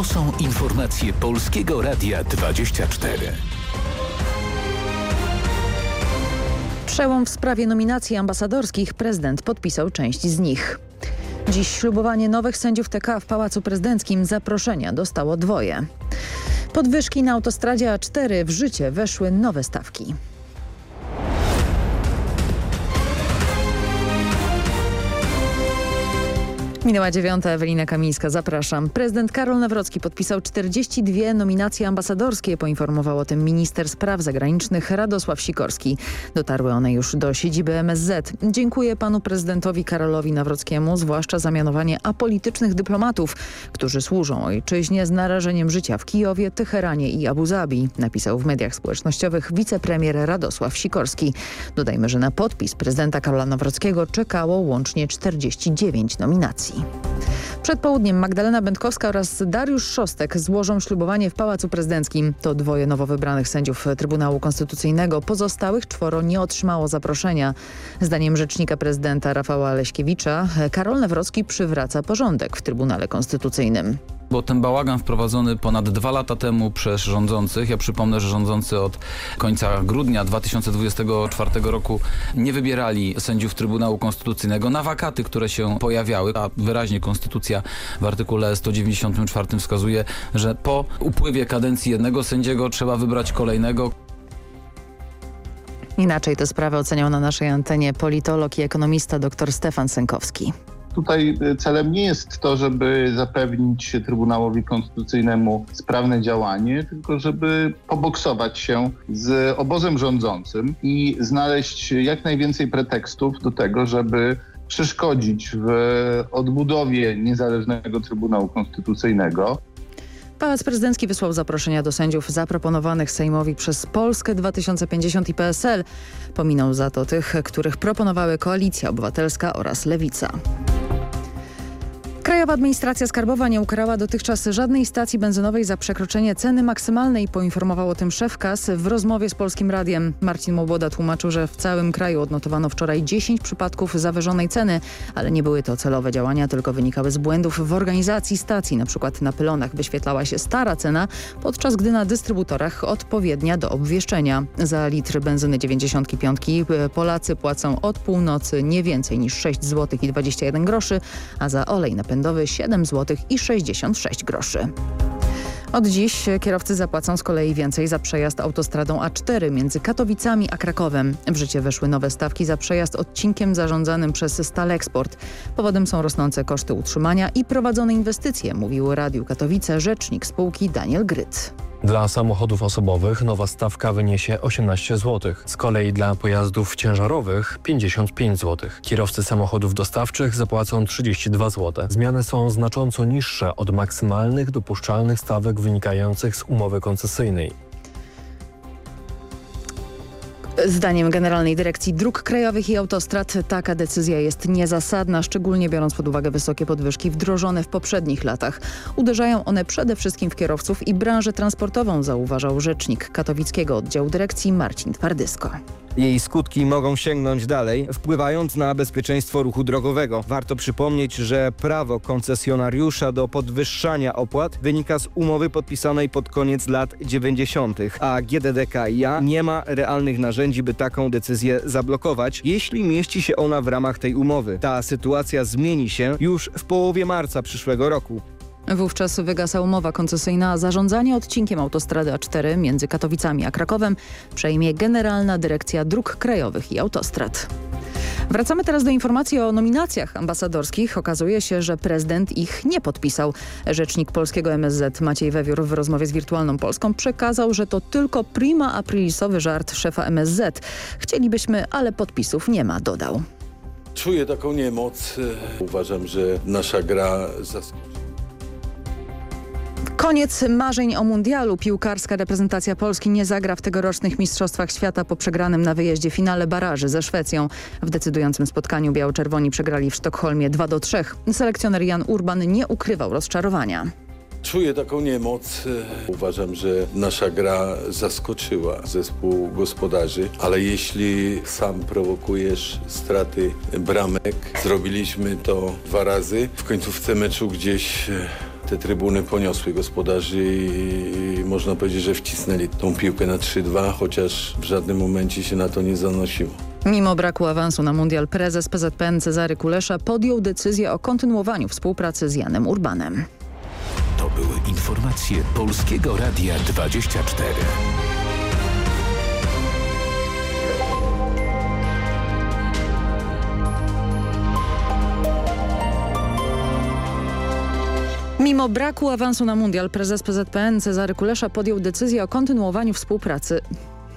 To są informacje Polskiego Radia 24. Przełom w sprawie nominacji ambasadorskich prezydent podpisał część z nich. Dziś ślubowanie nowych sędziów TK w Pałacu Prezydenckim zaproszenia dostało dwoje. Podwyżki na autostradzie A4 w życie weszły nowe stawki. Minęła dziewiąta, Ewelina Kamińska, zapraszam. Prezydent Karol Nawrocki podpisał 42 nominacje ambasadorskie, poinformował o tym minister spraw zagranicznych Radosław Sikorski. Dotarły one już do siedziby MSZ. Dziękuję panu prezydentowi Karolowi Nawrockiemu, zwłaszcza za mianowanie apolitycznych dyplomatów, którzy służą ojczyźnie z narażeniem życia w Kijowie, Teheranie i Abu Zabi, napisał w mediach społecznościowych wicepremier Radosław Sikorski. Dodajmy, że na podpis prezydenta Karola Nawrockiego czekało łącznie 49 nominacji. Przed południem Magdalena Będkowska oraz Dariusz Szostek złożą ślubowanie w Pałacu Prezydenckim. To dwoje nowo wybranych sędziów Trybunału Konstytucyjnego. Pozostałych czworo nie otrzymało zaproszenia. Zdaniem rzecznika prezydenta Rafała Leśkiewicza Karol Nawrocki przywraca porządek w Trybunale Konstytucyjnym bo ten bałagan wprowadzony ponad dwa lata temu przez rządzących, ja przypomnę, że rządzący od końca grudnia 2024 roku nie wybierali sędziów Trybunału Konstytucyjnego na wakaty, które się pojawiały, a wyraźnie konstytucja w artykule 194 wskazuje, że po upływie kadencji jednego sędziego trzeba wybrać kolejnego. Inaczej tę sprawę oceniał na naszej antenie politolog i ekonomista dr Stefan Sękowski. Tutaj y, celem nie jest to, żeby zapewnić Trybunałowi Konstytucyjnemu sprawne działanie, tylko żeby poboksować się z obozem rządzącym i znaleźć jak najwięcej pretekstów do tego, żeby przeszkodzić w odbudowie niezależnego Trybunału Konstytucyjnego. Pałac Prezydencki wysłał zaproszenia do sędziów zaproponowanych Sejmowi przez Polskę 2050 i PSL. Pominął za to tych, których proponowały Koalicja Obywatelska oraz Lewica. Krajowa Administracja Skarbowa nie ukarała dotychczas żadnej stacji benzynowej za przekroczenie ceny maksymalnej, poinformował o tym szef KAS w rozmowie z Polskim Radiem. Marcin Moboda tłumaczył, że w całym kraju odnotowano wczoraj 10 przypadków zawyżonej ceny, ale nie były to celowe działania, tylko wynikały z błędów w organizacji stacji. Na przykład na pylonach wyświetlała się stara cena, podczas gdy na dystrybutorach odpowiednia do obwieszczenia. Za litr benzyny 95 Polacy płacą od północy nie więcej niż 6 zł i 21 groszy, a za olej napędowy napędowy 7 zł i 66 groszy. Od dziś kierowcy zapłacą z kolei więcej za przejazd autostradą A4 między Katowicami a Krakowem. W życie weszły nowe stawki za przejazd odcinkiem zarządzanym przez Staleksport. Powodem są rosnące koszty utrzymania i prowadzone inwestycje, mówił Radiu Katowice rzecznik spółki Daniel Gryt. Dla samochodów osobowych nowa stawka wyniesie 18 zł, z kolei dla pojazdów ciężarowych 55 zł. Kierowcy samochodów dostawczych zapłacą 32 zł. Zmiany są znacząco niższe od maksymalnych dopuszczalnych stawek wynikających z umowy koncesyjnej. Zdaniem Generalnej Dyrekcji Dróg Krajowych i Autostrad taka decyzja jest niezasadna, szczególnie biorąc pod uwagę wysokie podwyżki wdrożone w poprzednich latach. Uderzają one przede wszystkim w kierowców i branżę transportową, zauważał rzecznik katowickiego oddziału dyrekcji Marcin Twardysko. Jej skutki mogą sięgnąć dalej, wpływając na bezpieczeństwo ruchu drogowego. Warto przypomnieć, że prawo koncesjonariusza do podwyższania opłat wynika z umowy podpisanej pod koniec lat 90., a GDDKiA nie ma realnych narzędzi, by taką decyzję zablokować, jeśli mieści się ona w ramach tej umowy. Ta sytuacja zmieni się już w połowie marca przyszłego roku. Wówczas wygasa umowa koncesyjna, a zarządzanie odcinkiem autostrady A4 między Katowicami a Krakowem przejmie Generalna Dyrekcja Dróg Krajowych i Autostrad. Wracamy teraz do informacji o nominacjach ambasadorskich. Okazuje się, że prezydent ich nie podpisał. Rzecznik polskiego MSZ Maciej Wewiór w rozmowie z Wirtualną Polską przekazał, że to tylko prima aprilisowy żart szefa MSZ. Chcielibyśmy, ale podpisów nie ma, dodał. Czuję taką niemoc. Uważam, że nasza gra zaskoczyła Koniec marzeń o mundialu. Piłkarska reprezentacja Polski nie zagra w tegorocznych Mistrzostwach Świata po przegranym na wyjeździe finale baraży ze Szwecją. W decydującym spotkaniu biało-czerwoni przegrali w Sztokholmie 2 do 3. Selekcjoner Jan Urban nie ukrywał rozczarowania. Czuję taką niemoc. Uważam, że nasza gra zaskoczyła zespół gospodarzy, ale jeśli sam prowokujesz straty bramek, zrobiliśmy to dwa razy. W końcówce meczu gdzieś te trybuny poniosły gospodarzy i można powiedzieć, że wcisnęli tą piłkę na 3-2, chociaż w żadnym momencie się na to nie zanosiło. Mimo braku awansu na mundial prezes PZPN Cezary Kulesza podjął decyzję o kontynuowaniu współpracy z Janem Urbanem. To były informacje Polskiego Radia 24. Mimo braku awansu na mundial prezes PZPN Cezary Kulesza podjął decyzję o kontynuowaniu współpracy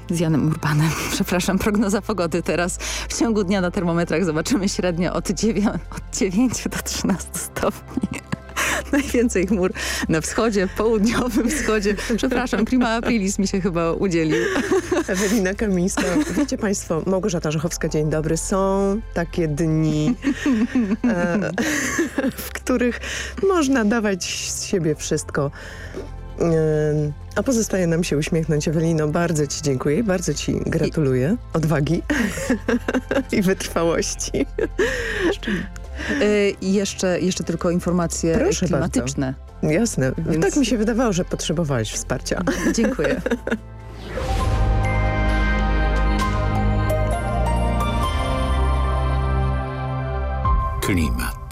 z Janem Urbanem. Przepraszam, prognoza pogody teraz. W ciągu dnia na termometrach zobaczymy średnio od 9, od 9 do 13 stopni. Najwięcej chmur na wschodzie, południowym wschodzie. Przepraszam, prima aprilis mi się chyba udzielił. Ewelina Kamińska. Wiecie Państwo, Małgorzata Żochowska, dzień dobry. Są takie dni, e, w których można dawać z siebie wszystko. E, a pozostaje nam się uśmiechnąć. Ewelino, bardzo Ci dziękuję, bardzo Ci gratuluję odwagi i wytrwałości. Y, jeszcze, jeszcze tylko informacje Proszę klimatyczne. Jasne. Więc- Tak mi się wydawało, że potrzebowałeś wsparcia. Dziękuję. Klimat.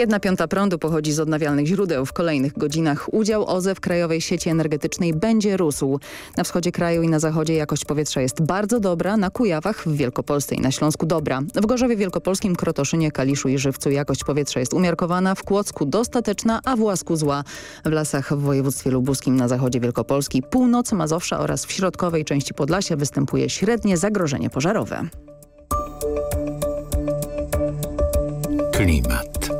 Jedna piąta prądu pochodzi z odnawialnych źródeł. W kolejnych godzinach udział OZE w krajowej sieci energetycznej będzie rósł. Na wschodzie kraju i na zachodzie jakość powietrza jest bardzo dobra, na Kujawach, w Wielkopolsce i na Śląsku dobra. W Gorzowie Wielkopolskim, Krotoszynie, Kaliszu i Żywcu jakość powietrza jest umiarkowana, w Kłodzku dostateczna, a w Łasku zła. W lasach w województwie lubuskim na zachodzie Wielkopolski, północy Mazowsza oraz w środkowej części Podlasia występuje średnie zagrożenie pożarowe. Klimat.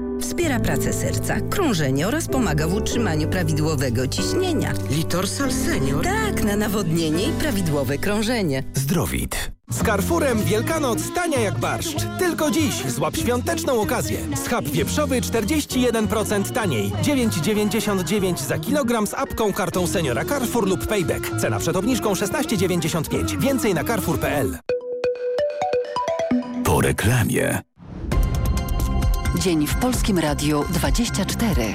wspiera pracę serca, krążenie oraz pomaga w utrzymaniu prawidłowego ciśnienia. Litorsal Senior? Tak, na nawodnienie i prawidłowe krążenie. Zdrowit. Z Carrefourem Wielkanoc tania jak barszcz. Tylko dziś złap świąteczną okazję. Schab wieprzowy 41% taniej. 9,99 za kilogram z apką, kartą seniora Carrefour lub Payback. Cena przed obniżką 16,95. Więcej na carrefour.pl. Po reklamie. Dzień w Polskim Radiu 24.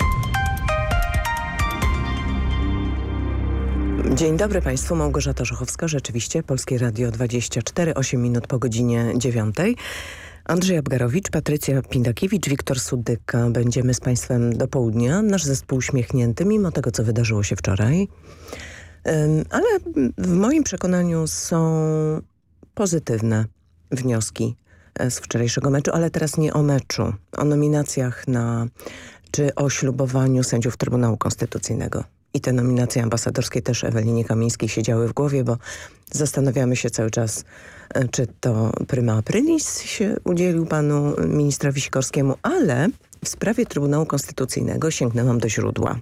Dzień dobry Państwu, Małgorzata Żochowska, rzeczywiście Polskie Radio 24, 8 minut po godzinie 9. Andrzej Abgarowicz, Patrycja Pindakiewicz, Wiktor Sudyka. Będziemy z Państwem do południa. Nasz zespół uśmiechnięty, mimo tego, co wydarzyło się wczoraj. Ale w moim przekonaniu są pozytywne wnioski z wczorajszego meczu, ale teraz nie o meczu, o nominacjach na, czy o ślubowaniu sędziów Trybunału Konstytucyjnego. I te nominacje ambasadorskie też Ewelinie Kamińskiej siedziały w głowie, bo zastanawiamy się cały czas, e, czy to prima aprilis się udzielił panu ministrowi Sikorskiemu, ale w sprawie Trybunału Konstytucyjnego sięgnęłam do źródła.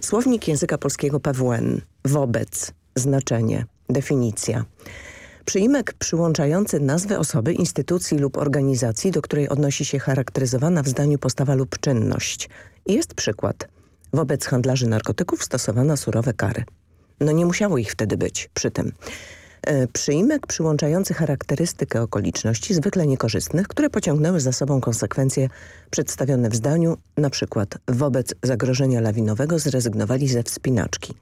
Słownik języka polskiego PWN, wobec, znaczenie, definicja. Przyimek przyłączający nazwę osoby, instytucji lub organizacji, do której odnosi się charakteryzowana w zdaniu postawa lub czynność. Jest przykład. Wobec handlarzy narkotyków stosowano surowe kary. No nie musiało ich wtedy być przy tym. E, Przyimek przyłączający charakterystykę okoliczności zwykle niekorzystnych, które pociągnęły za sobą konsekwencje przedstawione w zdaniu, na przykład wobec zagrożenia lawinowego zrezygnowali ze wspinaczki.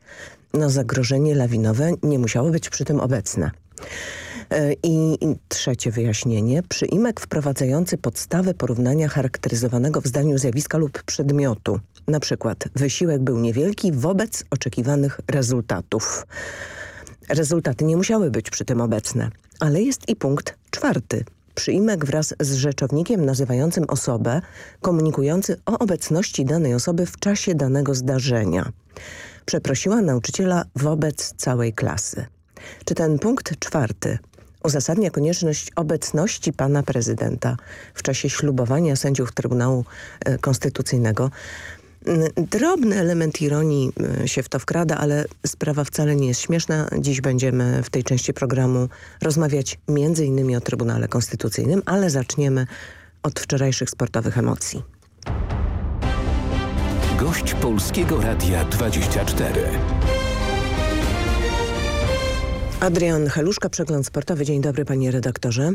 No zagrożenie lawinowe nie musiało być przy tym obecne. E, I i trzecie wyjaśnienie. Przyimek wprowadzający podstawę porównania charakteryzowanego w zdaniu zjawiska lub przedmiotu. Na przykład wysiłek był niewielki wobec oczekiwanych rezultatów. Rezultaty nie musiały być przy tym obecne, ale jest i punkt czwarty. Przyimek wraz z rzeczownikiem nazywającym osobę, komunikujący o obecności danej osoby w czasie danego zdarzenia. Przeprosiła nauczyciela wobec całej klasy. Czy ten punkt czwarty uzasadnia konieczność obecności pana prezydenta w czasie ślubowania sędziów Trybunału e, Konstytucyjnego? Mm, Drobny element ironii y, się w to wkrada, ale sprawa wcale nie jest śmieszna. Dziś będziemy w tej części programu rozmawiać innymi o Trybunale Konstytucyjnym, ale zaczniemy od wczorajszych sportowych emocji. Gość Polskiego Radia 24. Adrian Heluszka, Przegląd Sportowy. Dzień dobry panie redaktorze.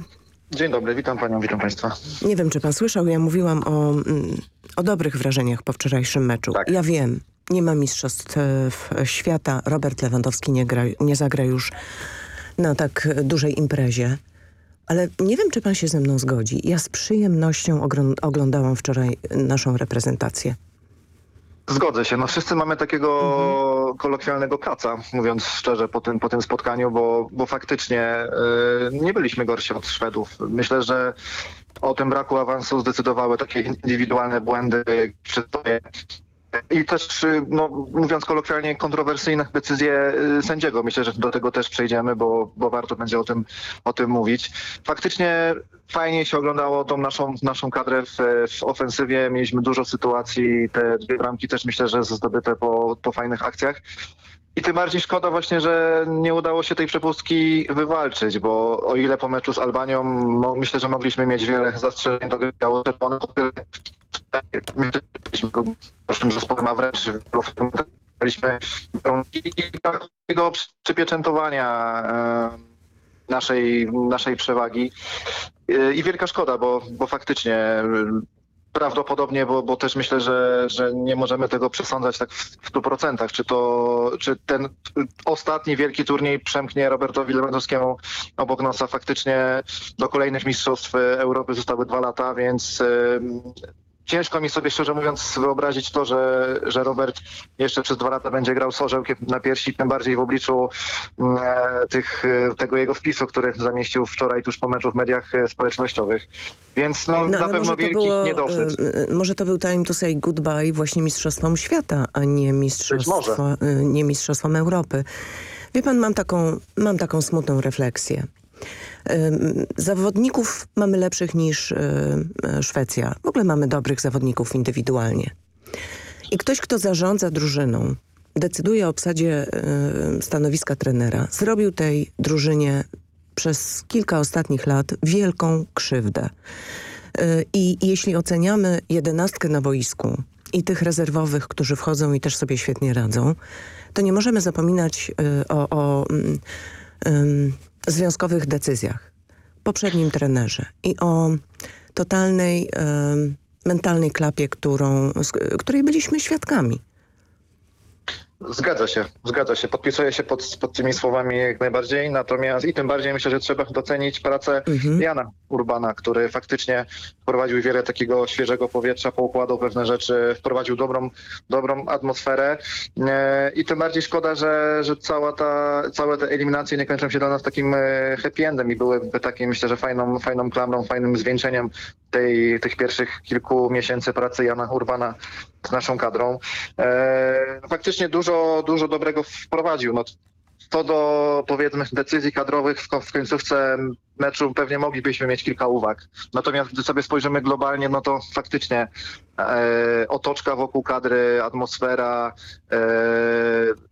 Dzień dobry, witam panią, witam państwa. Nie wiem, czy pan słyszał, ja mówiłam o, mm, o dobrych wrażeniach po wczorajszym meczu. Tak. Ja wiem, nie ma mistrzostw e, świata. Robert Lewandowski nie, gra, nie zagra już na tak dużej imprezie. Ale nie wiem, czy pan się ze mną zgodzi. Ja z przyjemnością oglądałam wczoraj naszą reprezentację. Zgodzę się. No wszyscy mamy takiego Mhm. kolokwialnego kaca, mówiąc szczerze, po tym, po tym spotkaniu, bo, bo faktycznie y, nie byliśmy gorsi od Szwedów. Myślę, że o tym braku awansu zdecydowały takie indywidualne błędy sobie. I też, y, no, mówiąc kolokwialnie, kontrowersyjne decyzje y, sędziego. Myślę, że do tego też przejdziemy, bo, bo warto będzie o tym, o tym mówić. Faktycznie fajnie się oglądało tą naszą, naszą kadrę w, w ofensywie. Mieliśmy dużo sytuacji. Te dwie bramki też myślę, że zdobyte po, po fajnych akcjach. I tym bardziej szkoda właśnie, że nie udało się tej przepustki wywalczyć, bo o ile po meczu z Albanią mo, myślę, że mogliśmy mieć wiele zastrzeżeń do biało o tyle my byliśmy proszym zespołem, a wręcz mieliśmy takiego przypieczętowania e, naszej, naszej przewagi. E, I wielka szkoda, bo, bo faktycznie e, prawdopodobnie, bo, bo też myślę, że, że nie możemy tego przesądzać tak w, w 100%. Czy to, czy ten ostatni wielki turniej przemknie Robertowi Lewandowskiemu obok nosa faktycznie do kolejnych mistrzostw Europy zostały dwa lata, więc ciężko mi sobie szczerze mówiąc wyobrazić to, że, że Robert jeszcze przez dwa lata będzie grał z orzełkiem na piersi, tym bardziej w obliczu mm, e, tych, e, tego jego wpisu, który zamieścił wczoraj tuż po meczu w mediach e, społecznościowych. Więc no, na ale pewno wielki było, niedosyt. y, y, Może to był time to say goodbye właśnie mistrzostwom świata, a nie, mistrzostwo, y, nie mistrzostwom Europy. Wie pan, mam taką, mam taką smutną refleksję. Zawodników mamy lepszych niż y, y, Szwecja. W ogóle mamy dobrych zawodników indywidualnie. I ktoś, kto zarządza drużyną, decyduje o obsadzie y, stanowiska trenera, zrobił tej drużynie przez kilka ostatnich lat wielką krzywdę. I jeśli oceniamy jedenastkę na boisku i tych rezerwowych, którzy wchodzą i też sobie świetnie radzą, to nie możemy zapominać o, o mm, związkowych decyzjach, poprzednim trenerze i o totalnej mentalnej klapie, którą, z, której byliśmy świadkami. Zgadza się, zgadza się. Podpisuję się pod, pod tymi słowami jak najbardziej. Natomiast i tym bardziej myślę, że trzeba docenić pracę Jana Urbana, który faktycznie wprowadził wiele takiego świeżego powietrza, poukładał pewne rzeczy, wprowadził dobrą, dobrą atmosferę. E, I tym bardziej szkoda, że, że cała ta, całe te eliminacje nie kończą się dla nas takim e, happy endem i byłyby takim, myślę, że fajną, fajną klamrą, fajnym zwieńczeniem tej, tych pierwszych kilku miesięcy pracy Jana Urbana z naszą kadrą. E, faktycznie dużo, dużo dobrego wprowadził. No, co do powiedzmy decyzji kadrowych w, w końcówce meczu pewnie moglibyśmy mieć kilka uwag. Natomiast gdy sobie spojrzymy globalnie, no to faktycznie e, otoczka wokół kadry, atmosfera, e,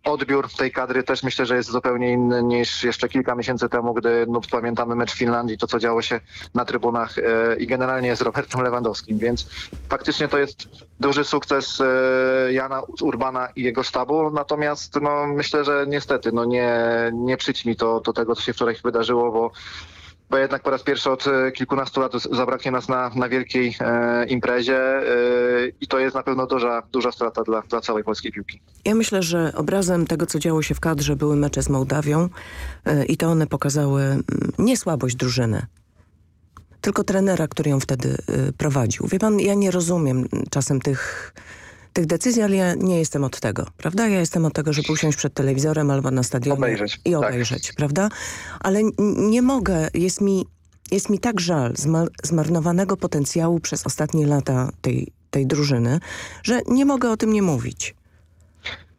odbiór tej kadry też myślę, że jest zupełnie inny niż jeszcze kilka miesięcy temu, gdy no, pamiętamy mecz Finlandii, to co działo się na trybunach e, i generalnie z Robertem Lewandowskim, więc faktycznie to jest duży sukces e, Jana Urbana i jego sztabu, natomiast no, myślę, że niestety no, nie, nie przyćmi to, to tego, co się wczoraj wydarzyło, bo bo jednak po raz pierwszy od e, kilkunastu lat zabraknie nas na, na wielkiej e, imprezie e, i to jest na pewno duża, duża strata dla, dla całej polskiej piłki. Ja myślę, że obrazem tego, co działo się w kadrze, były mecze z Mołdawią y, i to one pokazały mm, nie słabość drużyny, tylko trenera, który ją wtedy y, prowadził. Wie pan, ja nie rozumiem czasem tych, tych decyzji, ale ja nie jestem od tego, prawda? Ja jestem od tego, żeby usiąść przed telewizorem albo na stadionie Obejrzeć, i tak. obejrzeć, prawda? Ale nie mogę, jest mi, jest mi tak żal zma- zmarnowanego potencjału przez ostatnie lata tej, tej drużyny, że nie mogę o tym nie mówić.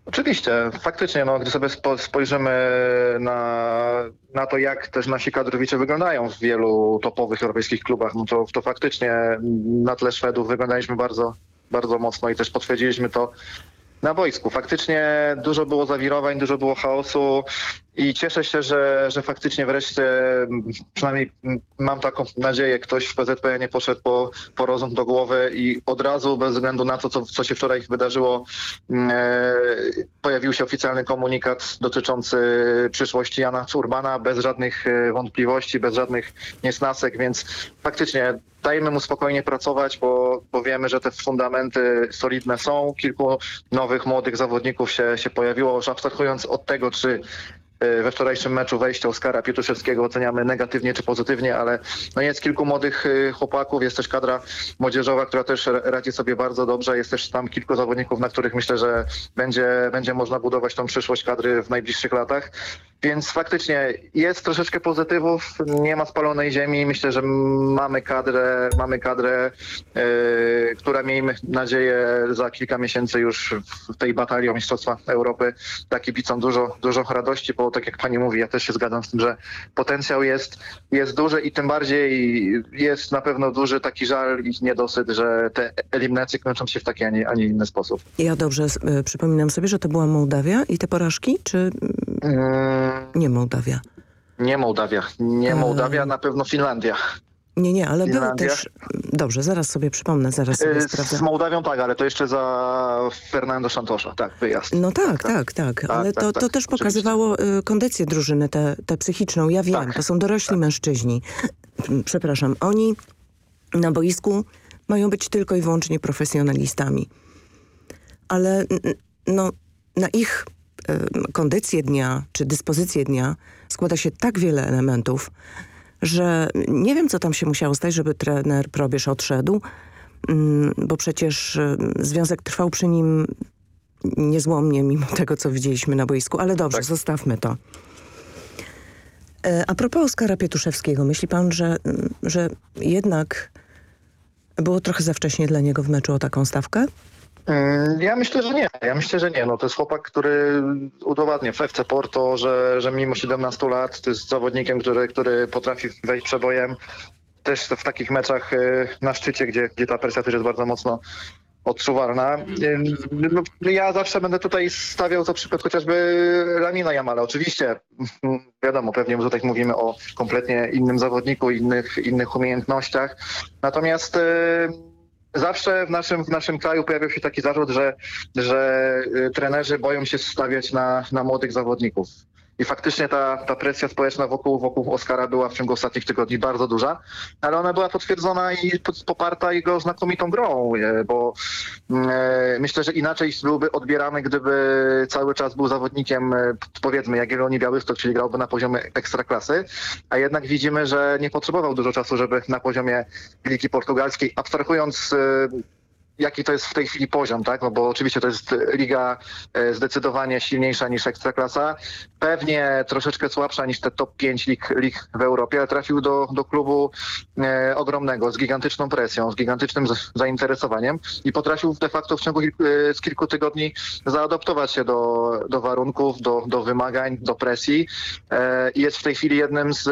Oczywiście, faktycznie, no, gdy sobie spo, spojrzymy na, na to, jak też nasi kadrowicze wyglądają w wielu topowych europejskich klubach, no to, to faktycznie na tle Szwedów wyglądaliśmy bardzo, bardzo mocno i też potwierdziliśmy to na boisku. Faktycznie dużo było zawirowań, dużo było chaosu i cieszę się, że, że faktycznie wreszcie, mm, przynajmniej mm, mam taką nadzieję, ktoś w PZP nie poszedł po, po rozum do głowy i od razu, bez względu na to, co, co się wczoraj wydarzyło, mm, e, pojawił się oficjalny komunikat dotyczący przyszłości Jana Urbana, bez żadnych e, wątpliwości, bez żadnych niesnasek, więc faktycznie dajmy mu spokojnie pracować, bo, bo wiemy, że te fundamenty solidne są. Kilku nowych, młodych zawodników się, się pojawiło, już abstrahując od tego, czy we wczorajszym meczu wejście Oskara Pietuszewskiego oceniamy negatywnie czy pozytywnie, ale no jest kilku młodych e, chłopaków, jest też kadra młodzieżowa, która też ra- radzi sobie bardzo dobrze. Jest też tam kilku zawodników, na których myślę, że będzie, będzie można budować tą przyszłość kadry w najbliższych latach. Więc faktycznie jest troszeczkę pozytywów, nie ma spalonej ziemi. Myślę, że mamy kadrę, mamy kadrę, e, która miejmy nadzieję za kilka miesięcy już w tej batalii o Mistrzostwa Europy da kibicom dużo, dużo radości, bo tak jak pani mówi, ja też się zgadzam z tym, że potencjał jest, jest duży i tym bardziej jest na pewno duży taki żal i niedosyt, że te eliminacje kończą się w taki, a nie, a nie inny sposób. Ja dobrze y, przypominam sobie, że to była Mołdawia i te porażki, czy Mm, nie Mołdawia? nie Mołdawia, nie Mołdawia, na pewno Finlandia. Nie, nie, ale były Finlandia. też... Dobrze, zaraz sobie przypomnę, zaraz sobie Y, sprawdzę. Z Mołdawią tak, ale to jeszcze za Fernando Santosza, tak, wyjazd. No tak, tak, tak, ale tak, to, tak, to też pokazywało y, kondycję drużyny, tę tę psychiczną. Ja wiem, Tak, to są dorośli mężczyźni. Przepraszam, oni na boisku mają być tylko i wyłącznie profesjonalistami. Ale no, na ich kondycję dnia, czy dyspozycję dnia składa się tak wiele elementów, że nie wiem, co tam się musiało stać, żeby trener Probierz odszedł, mm, bo przecież y, związek trwał przy nim niezłomnie, mimo tego, co widzieliśmy na boisku. Ale dobrze, zostawmy to. E, A propos Oskara Pietuszewskiego, myśli pan, że, mm, że jednak było trochę za wcześnie dla niego w meczu o taką stawkę? Mm, Ja myślę, że nie. Ja myślę, że nie. No, to jest chłopak, który udowadnia w FC Porto, że, że mimo 17 lat to jest zawodnikiem, który, który potrafi wejść przebojem. Też w takich meczach y, na szczycie, gdzie, gdzie ta presja też jest bardzo mocno odczuwalna. Y, no, Ja zawsze będę tutaj stawiał za przykład chociażby Lamina Jamala. Oczywiście, mm, wiadomo, pewnie tutaj mówimy o kompletnie innym zawodniku, innych, innych umiejętnościach. Natomiast y, Zawsze w naszym, w naszym kraju pojawiał się taki zarzut, że, że y, trenerzy boją się stawiać na, na młodych zawodników. I faktycznie ta, ta presja społeczna wokół, wokół Oskara była w ciągu ostatnich tygodni bardzo duża, ale ona była potwierdzona i poparta jego znakomitą grą, e, bo mm, e, myślę, że inaczej byłby odbierany, gdyby cały czas był zawodnikiem, e, powiedzmy, Jagiellonii Białystok, czyli grałby na poziomie ekstraklasy, a jednak widzimy, że nie potrzebował dużo czasu, żeby na poziomie Ligi Portugalskiej, abstrahując jaki to jest w tej chwili poziom, tak? No bo oczywiście to jest liga e, zdecydowanie silniejsza niż Ekstraklasa, pewnie troszeczkę słabsza niż te top 5 lig, lig w Europie, ale trafił do, do klubu e, ogromnego, z gigantyczną presją, z gigantycznym zainteresowaniem i potrafił de facto w ciągu kilku, e, z kilku tygodni zaadoptować się do, do warunków, do, do wymagań, do presji e, i jest w tej chwili jednym z,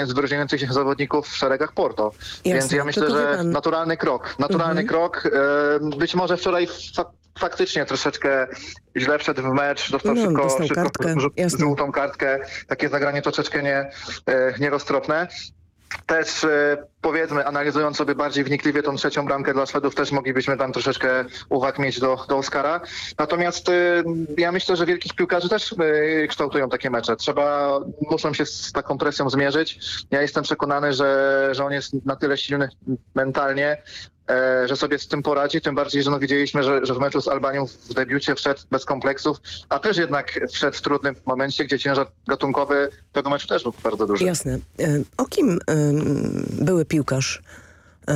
e, z wyróżniających się zawodników w szeregach Porto. Więc Jasne, ja myślę, że pan- naturalny krok, naturalny Mhm. krok. E, Być może wczoraj fa- faktycznie troszeczkę źle wszedł w mecz, dostał No, szybko, dostał szybko kartkę, żółtą kartkę. Takie zagranie troszeczkę nie, e, nieroztropne. Też e, powiedzmy, analizując sobie bardziej wnikliwie tą trzecią bramkę dla Szwedów, też moglibyśmy tam troszeczkę uwag mieć do, do Oscara. Natomiast e, ja myślę, że wielkich piłkarzy też kształtują takie mecze. Trzeba, muszą się z taką presją zmierzyć. Ja jestem przekonany, że, że on jest na tyle silny mentalnie, że sobie z tym poradzi, tym bardziej, że no widzieliśmy, że, że w meczu z Albanią w debiucie wszedł bez kompleksów, a też jednak wszedł w trudnym momencie, gdzie ciężar gatunkowy tego meczu też był bardzo duży. Jasne. E, O kim e, były piłkarz e,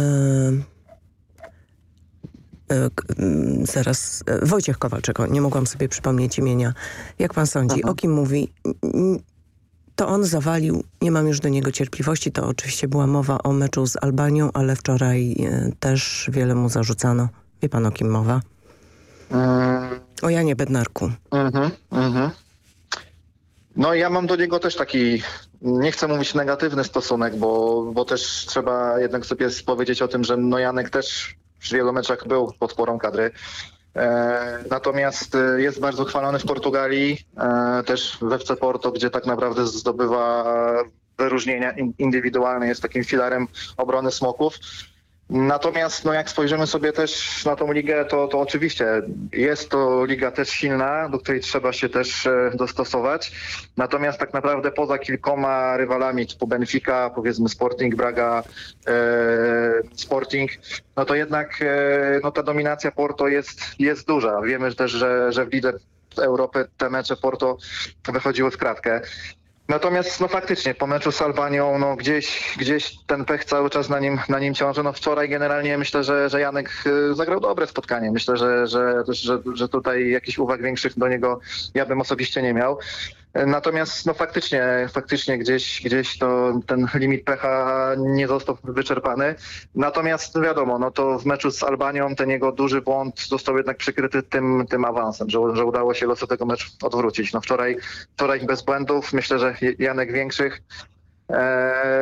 zaraz, Wojciech Kowalczyk, nie mogłam sobie przypomnieć imienia. Jak pan sądzi, Aha. o kim mówi? To on zawalił, nie mam już do niego cierpliwości, to oczywiście była mowa o meczu z Albanią, ale wczoraj też wiele mu zarzucano. Wie pan o kim mowa? Hmm. O Janie Bednarku. Mhm, mhm. No ja mam do niego też taki, nie chcę mówić negatywny stosunek, bo, bo też trzeba jednak sobie powiedzieć o tym, że no Janek też w wielu meczach był podporą kadry. E, natomiast e, jest bardzo chwalony w Portugalii, e, też w FC Porto, gdzie tak naprawdę zdobywa wyróżnienia indywidualne, jest takim filarem obrony smoków. Natomiast no jak spojrzymy sobie też na tą ligę, to, to oczywiście jest to liga też silna, do której trzeba się też e, dostosować. Natomiast tak naprawdę poza kilkoma rywalami typu Benfica, powiedzmy Sporting Braga, e, Sporting, no to jednak e, no ta dominacja Porto jest, jest duża. Wiemy też, że, że w lidze Europy te mecze Porto wychodziły w kratkę. Natomiast no faktycznie po meczu z Albanią no gdzieś, gdzieś ten pech cały czas na nim, na nim ciąży. No wczoraj generalnie myślę, że, że Janek y, zagrał dobre spotkanie. Myślę, że, że, że, że tutaj jakichś uwag większych do niego ja bym osobiście nie miał. Natomiast no faktycznie, faktycznie gdzieś, gdzieś to ten limit pecha nie został wyczerpany. Natomiast wiadomo, no to w meczu z Albanią ten jego duży błąd został jednak przykryty tym, tym awansem, że, że udało się losy tego meczu odwrócić. No wczoraj, wczoraj bez błędów, myślę, że Janek większych E,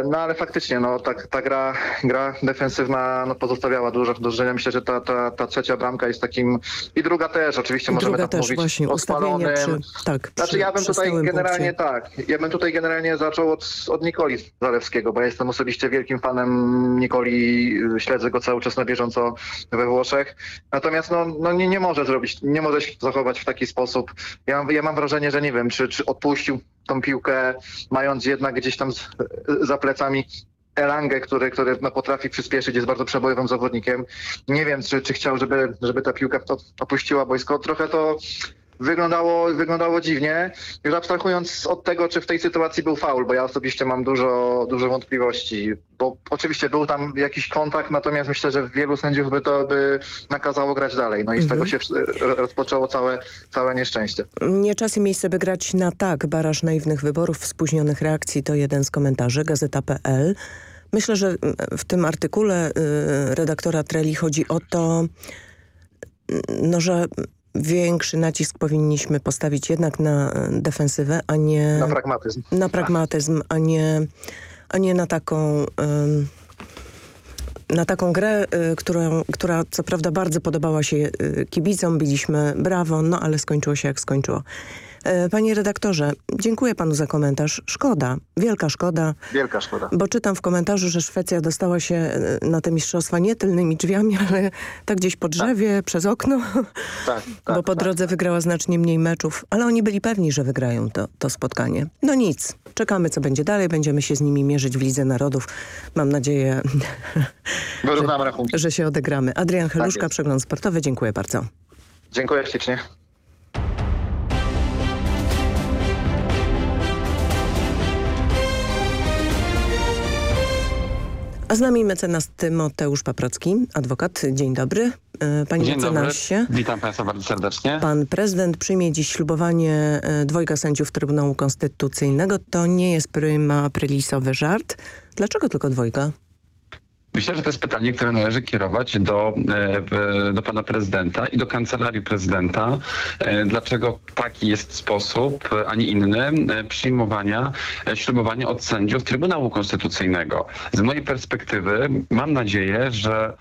no ale faktycznie no, ta, ta gra, gra defensywna no, pozostawiała dużo do życzenia. Myślę, że ta, ta, ta trzecia bramka jest takim i druga też oczywiście możemy druga tak też, mówić. Właśnie, ustawienie przy, tak, znaczy przy, ja bym tutaj generalnie punkcie. tak, ja bym tutaj generalnie zaczął od, od Nikoli Zalewskiego, bo ja jestem osobiście wielkim fanem Nikoli, śledzę go cały czas na bieżąco we Włoszech. Natomiast no, no nie, nie może zrobić, nie może się zachować w taki sposób. Ja, ja mam wrażenie, że nie wiem, czy, czy odpuścił tą piłkę, mając jednak gdzieś tam z, za plecami Elangę, który, który no, potrafi przyspieszyć, jest bardzo przebojowym zawodnikiem. Nie wiem, czy, czy chciał, żeby, żeby ta piłka opuściła boisko. Trochę to wyglądało, wyglądało dziwnie. Już abstrahując od tego, czy w tej sytuacji był faul, bo ja osobiście mam dużo, dużo wątpliwości, bo oczywiście był tam jakiś kontakt, natomiast myślę, że wielu sędziów by to by nakazało grać dalej. No i z mhm. tego się rozpoczęło całe, całe nieszczęście. Nie czas i miejsce, by grać na tak. Baraż naiwnych wyborów, spóźnionych reakcji to jeden z komentarzy. Gazeta.pl. Myślę, że w tym artykule y, redaktora Treli chodzi o to, no, że większy nacisk powinniśmy postawić jednak na e, defensywę, a nie... Na pragmatyzm. Na pragmatyzm, a nie, a nie na taką... Um, na taką grę, y, którą, która co prawda bardzo podobała się y, kibicom, biliśmy brawo, no ale skończyło się jak skończyło. E, panie redaktorze, dziękuję panu za komentarz. Szkoda, wielka szkoda. Wielka szkoda. Bo czytam w komentarzu, że Szwecja dostała się e, na te mistrzostwa nie tylnymi drzwiami, ale tak gdzieś po drzewie, tak. przez okno. Tak, tak, Bo po tak, drodze tak. wygrała znacznie mniej meczów, ale oni byli pewni, że wygrają to, to spotkanie. No nic, czekamy co będzie dalej, będziemy się z nimi mierzyć w Lidze Narodów. Mam nadzieję, że, że się odegramy. Adrian Heluszka, tak Przegląd Sportowy, dziękuję bardzo. Dziękuję ślicznie. A z nami mecenas Tymoteusz Paprocki, adwokat. Dzień dobry. E, panie Dzień mecenasie. Dobry. Witam Państwa bardzo serdecznie. Pan prezydent przyjmie dziś ślubowanie e, dwojga sędziów Trybunału Konstytucyjnego. To nie jest prima aprilisowy żart. Dlaczego tylko dwojga? Myślę, że to jest pytanie, które należy kierować do, e, do pana prezydenta i do kancelarii prezydenta. E, dlaczego taki jest sposób, a nie inny, e, przyjmowania, ślubowania od sędziów Trybunału Konstytucyjnego? Z mojej perspektywy mam nadzieję, że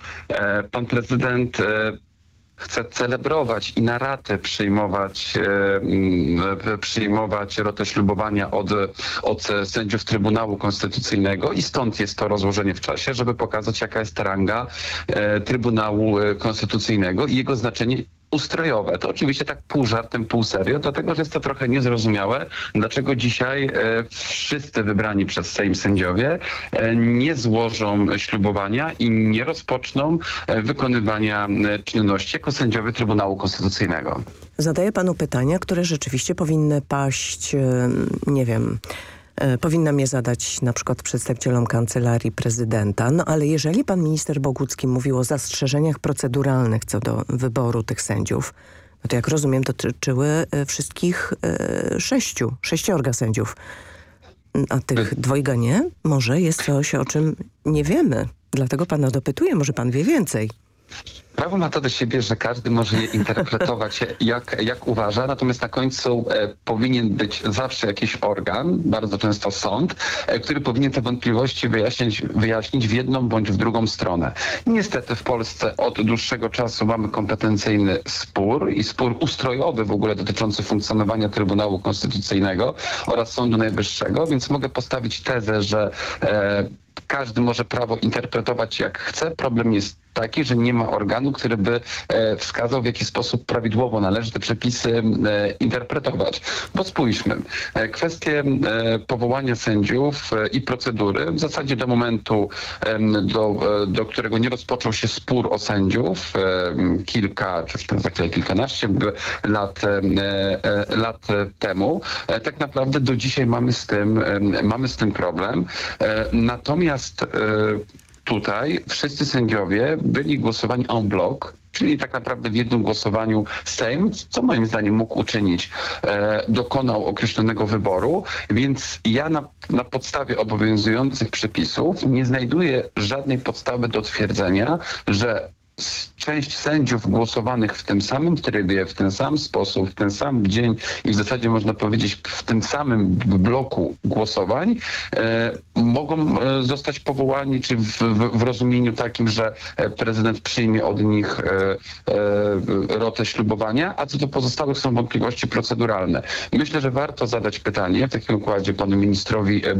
pan prezydent chce celebrować i na ratę przyjmować, e, przyjmować rotę ślubowania od, od sędziów Trybunału Konstytucyjnego i stąd jest to rozłożenie w czasie, żeby pokazać jaka jest ranga e, Trybunału Konstytucyjnego i jego znaczenie ustrojowe. To oczywiście tak pół żartem, pół serio, dlatego że jest to trochę niezrozumiałe, dlaczego dzisiaj e, wszyscy wybrani przez Sejm sędziowie e, nie złożą ślubowania i nie rozpoczną e, wykonywania czynności jako sędziowie Trybunału Konstytucyjnego. Zadaję panu pytania, które rzeczywiście powinny paść, nie wiem, powinnam je zadać na przykład przedstawicielom Kancelarii Prezydenta. No ale jeżeli pan minister Bogucki mówił o zastrzeżeniach proceduralnych co do wyboru tych sędziów, no to jak rozumiem dotyczyły e, wszystkich e, sześciu, sześciorga sędziów. A tych dwojga nie? Może jest coś, o czym nie wiemy. Dlatego pana dopytuję, może pan wie więcej. Prawo ma to do siebie, że każdy może je interpretować jak, jak uważa, natomiast na końcu e, powinien być zawsze jakiś organ, bardzo często sąd, e, który powinien te wątpliwości wyjaśnić, wyjaśnić w jedną bądź w drugą stronę. Niestety w Polsce od dłuższego czasu mamy kompetencyjny spór i spór ustrojowy w ogóle dotyczący funkcjonowania Trybunału Konstytucyjnego oraz Sądu Najwyższego, więc mogę postawić tezę, że e, każdy może prawo interpretować jak chce. Problem jest taki, że nie ma organu, który by e, wskazał, w jaki sposób prawidłowo należy te przepisy e, interpretować. Bo spójrzmy, e, kwestie powołania sędziów i procedury w zasadzie do momentu, do, do którego nie rozpoczął się spór o sędziów kilka, czy za chwilę kilkanaście lat, lat temu, tak naprawdę do dzisiaj mamy z tym, mamy z tym problem. Natomiast tutaj wszyscy sędziowie byli głosowani en bloc, czyli tak naprawdę w jednym głosowaniu Sejm, co moim zdaniem mógł uczynić, e, dokonał określonego wyboru, więc ja na, na podstawie obowiązujących przepisów nie znajduję żadnej podstawy do twierdzenia, że część sędziów głosowanych w tym samym trybie, w ten sam sposób, w ten sam dzień i w zasadzie można powiedzieć w tym samym bloku głosowań e, mogą e, zostać powołani, czy w, w, w, rozumieniu takim, że e, prezydent przyjmie od nich e, e, rotę ślubowania, a co do pozostałych są wątpliwości proceduralne. Myślę, że warto zadać pytanie w takim układzie panu ministrowi e,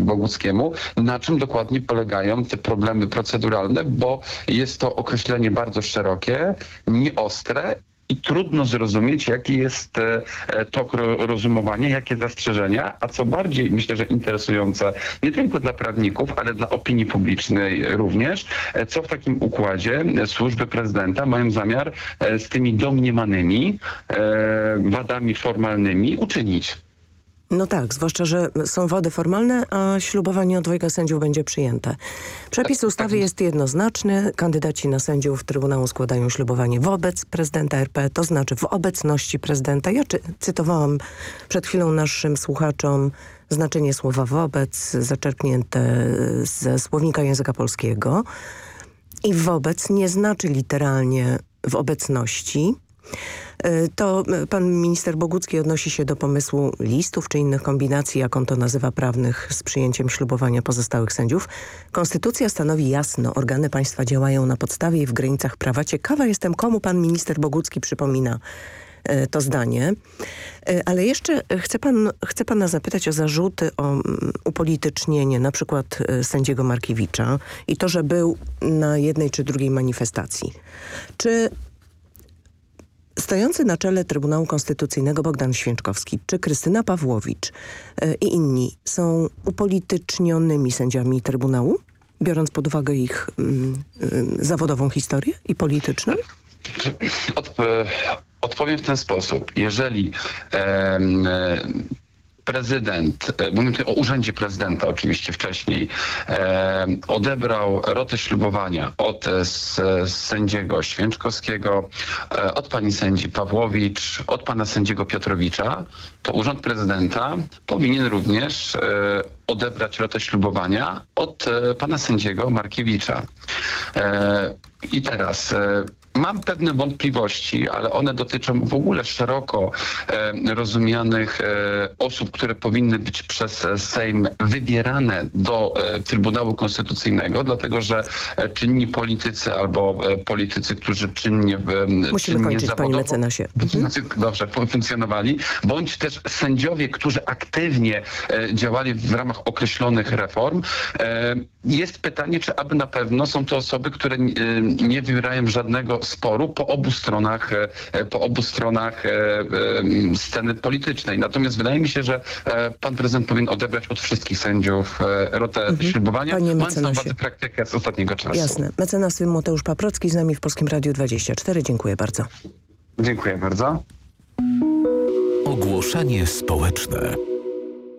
Boguckiemu, na czym dokładnie polegają te problemy proceduralne, bo jest to określenie bardzo szerokie, nieostre i trudno zrozumieć, jaki jest e, e, tok rozumowania, jakie zastrzeżenia, a co bardziej myślę, że interesujące nie tylko dla prawników, ale dla opinii publicznej również, e, co w takim układzie służby prezydenta mają zamiar z tymi domniemanymi wadami formalnymi uczynić. No tak, zwłaszcza, że są wody formalne, a ślubowanie od dwojga sędziów będzie przyjęte. Przepis tak, ustawy tak. jest jednoznaczny. Kandydaci na sędziów Trybunału składają ślubowanie wobec prezydenta RP, to znaczy w obecności prezydenta. Ja czy, cytowałam przed chwilą naszym słuchaczom znaczenie słowa wobec, zaczerpnięte ze słownika języka polskiego. I wobec nie znaczy literalnie w obecności, E, to e, pan minister Bogucki odnosi się do pomysłu listów czy innych kombinacji, jak on to nazywa, prawnych z przyjęciem ślubowania pozostałych sędziów. Konstytucja stanowi jasno, organy państwa działają na podstawie i w granicach prawa. Ciekawa jestem, komu pan minister Bogucki przypomina e, to zdanie. Ale jeszcze chcę, pan, chcę pana zapytać o zarzuty o mm, upolitycznienie na przykład sędziego Markiewicza i to, że był na jednej czy drugiej manifestacji. Czy Stojący na czele Trybunału Konstytucyjnego Bogdan Święczkowski czy Krystyna Pawłowicz e, i inni są upolitycznionymi sędziami Trybunału, biorąc pod uwagę ich mm, y, zawodową historię i polityczną? E, odpowiem w ten sposób. Jeżeli e, prezydent, e, mówimy tutaj o urzędzie prezydenta oczywiście wcześniej, e, odebrał rotę ślubowania od e, sędziego Święczkowskiego, od pani sędzi Pawłowicz, od pana sędziego Piotrowicza, to urząd prezydenta powinien również odebrać rotę ślubowania od pana sędziego Markiewicza. I teraz Mam pewne wątpliwości, ale one dotyczą w ogóle szeroko e, rozumianych e, osób, które powinny być przez Sejm wybierane do e, Trybunału Konstytucyjnego, dlatego że e, czynni politycy albo e, politycy, którzy czynnie, Musimy czynnie kończyć, zawodowo mecenasie. Mhm. dobrze funkcjonowali, bądź też sędziowie, którzy aktywnie e, działali w ramach określonych reform. Jest pytanie, czy aby na pewno są to osoby, które nie wybierają żadnego sporu po obu stronach, e, po obu stronach e, e, sceny politycznej. Natomiast wydaje mi się, że pan prezydent powinien odebrać od wszystkich sędziów rotę mhm. ślubowania, Panie mając na uwadze praktykę z ostatniego czasu. Jasne. Mecenas Mateusz Paprocki z nami w Polskim Radiu 24. Dziękuję bardzo. Dziękuję bardzo. Ogłoszenie społeczne.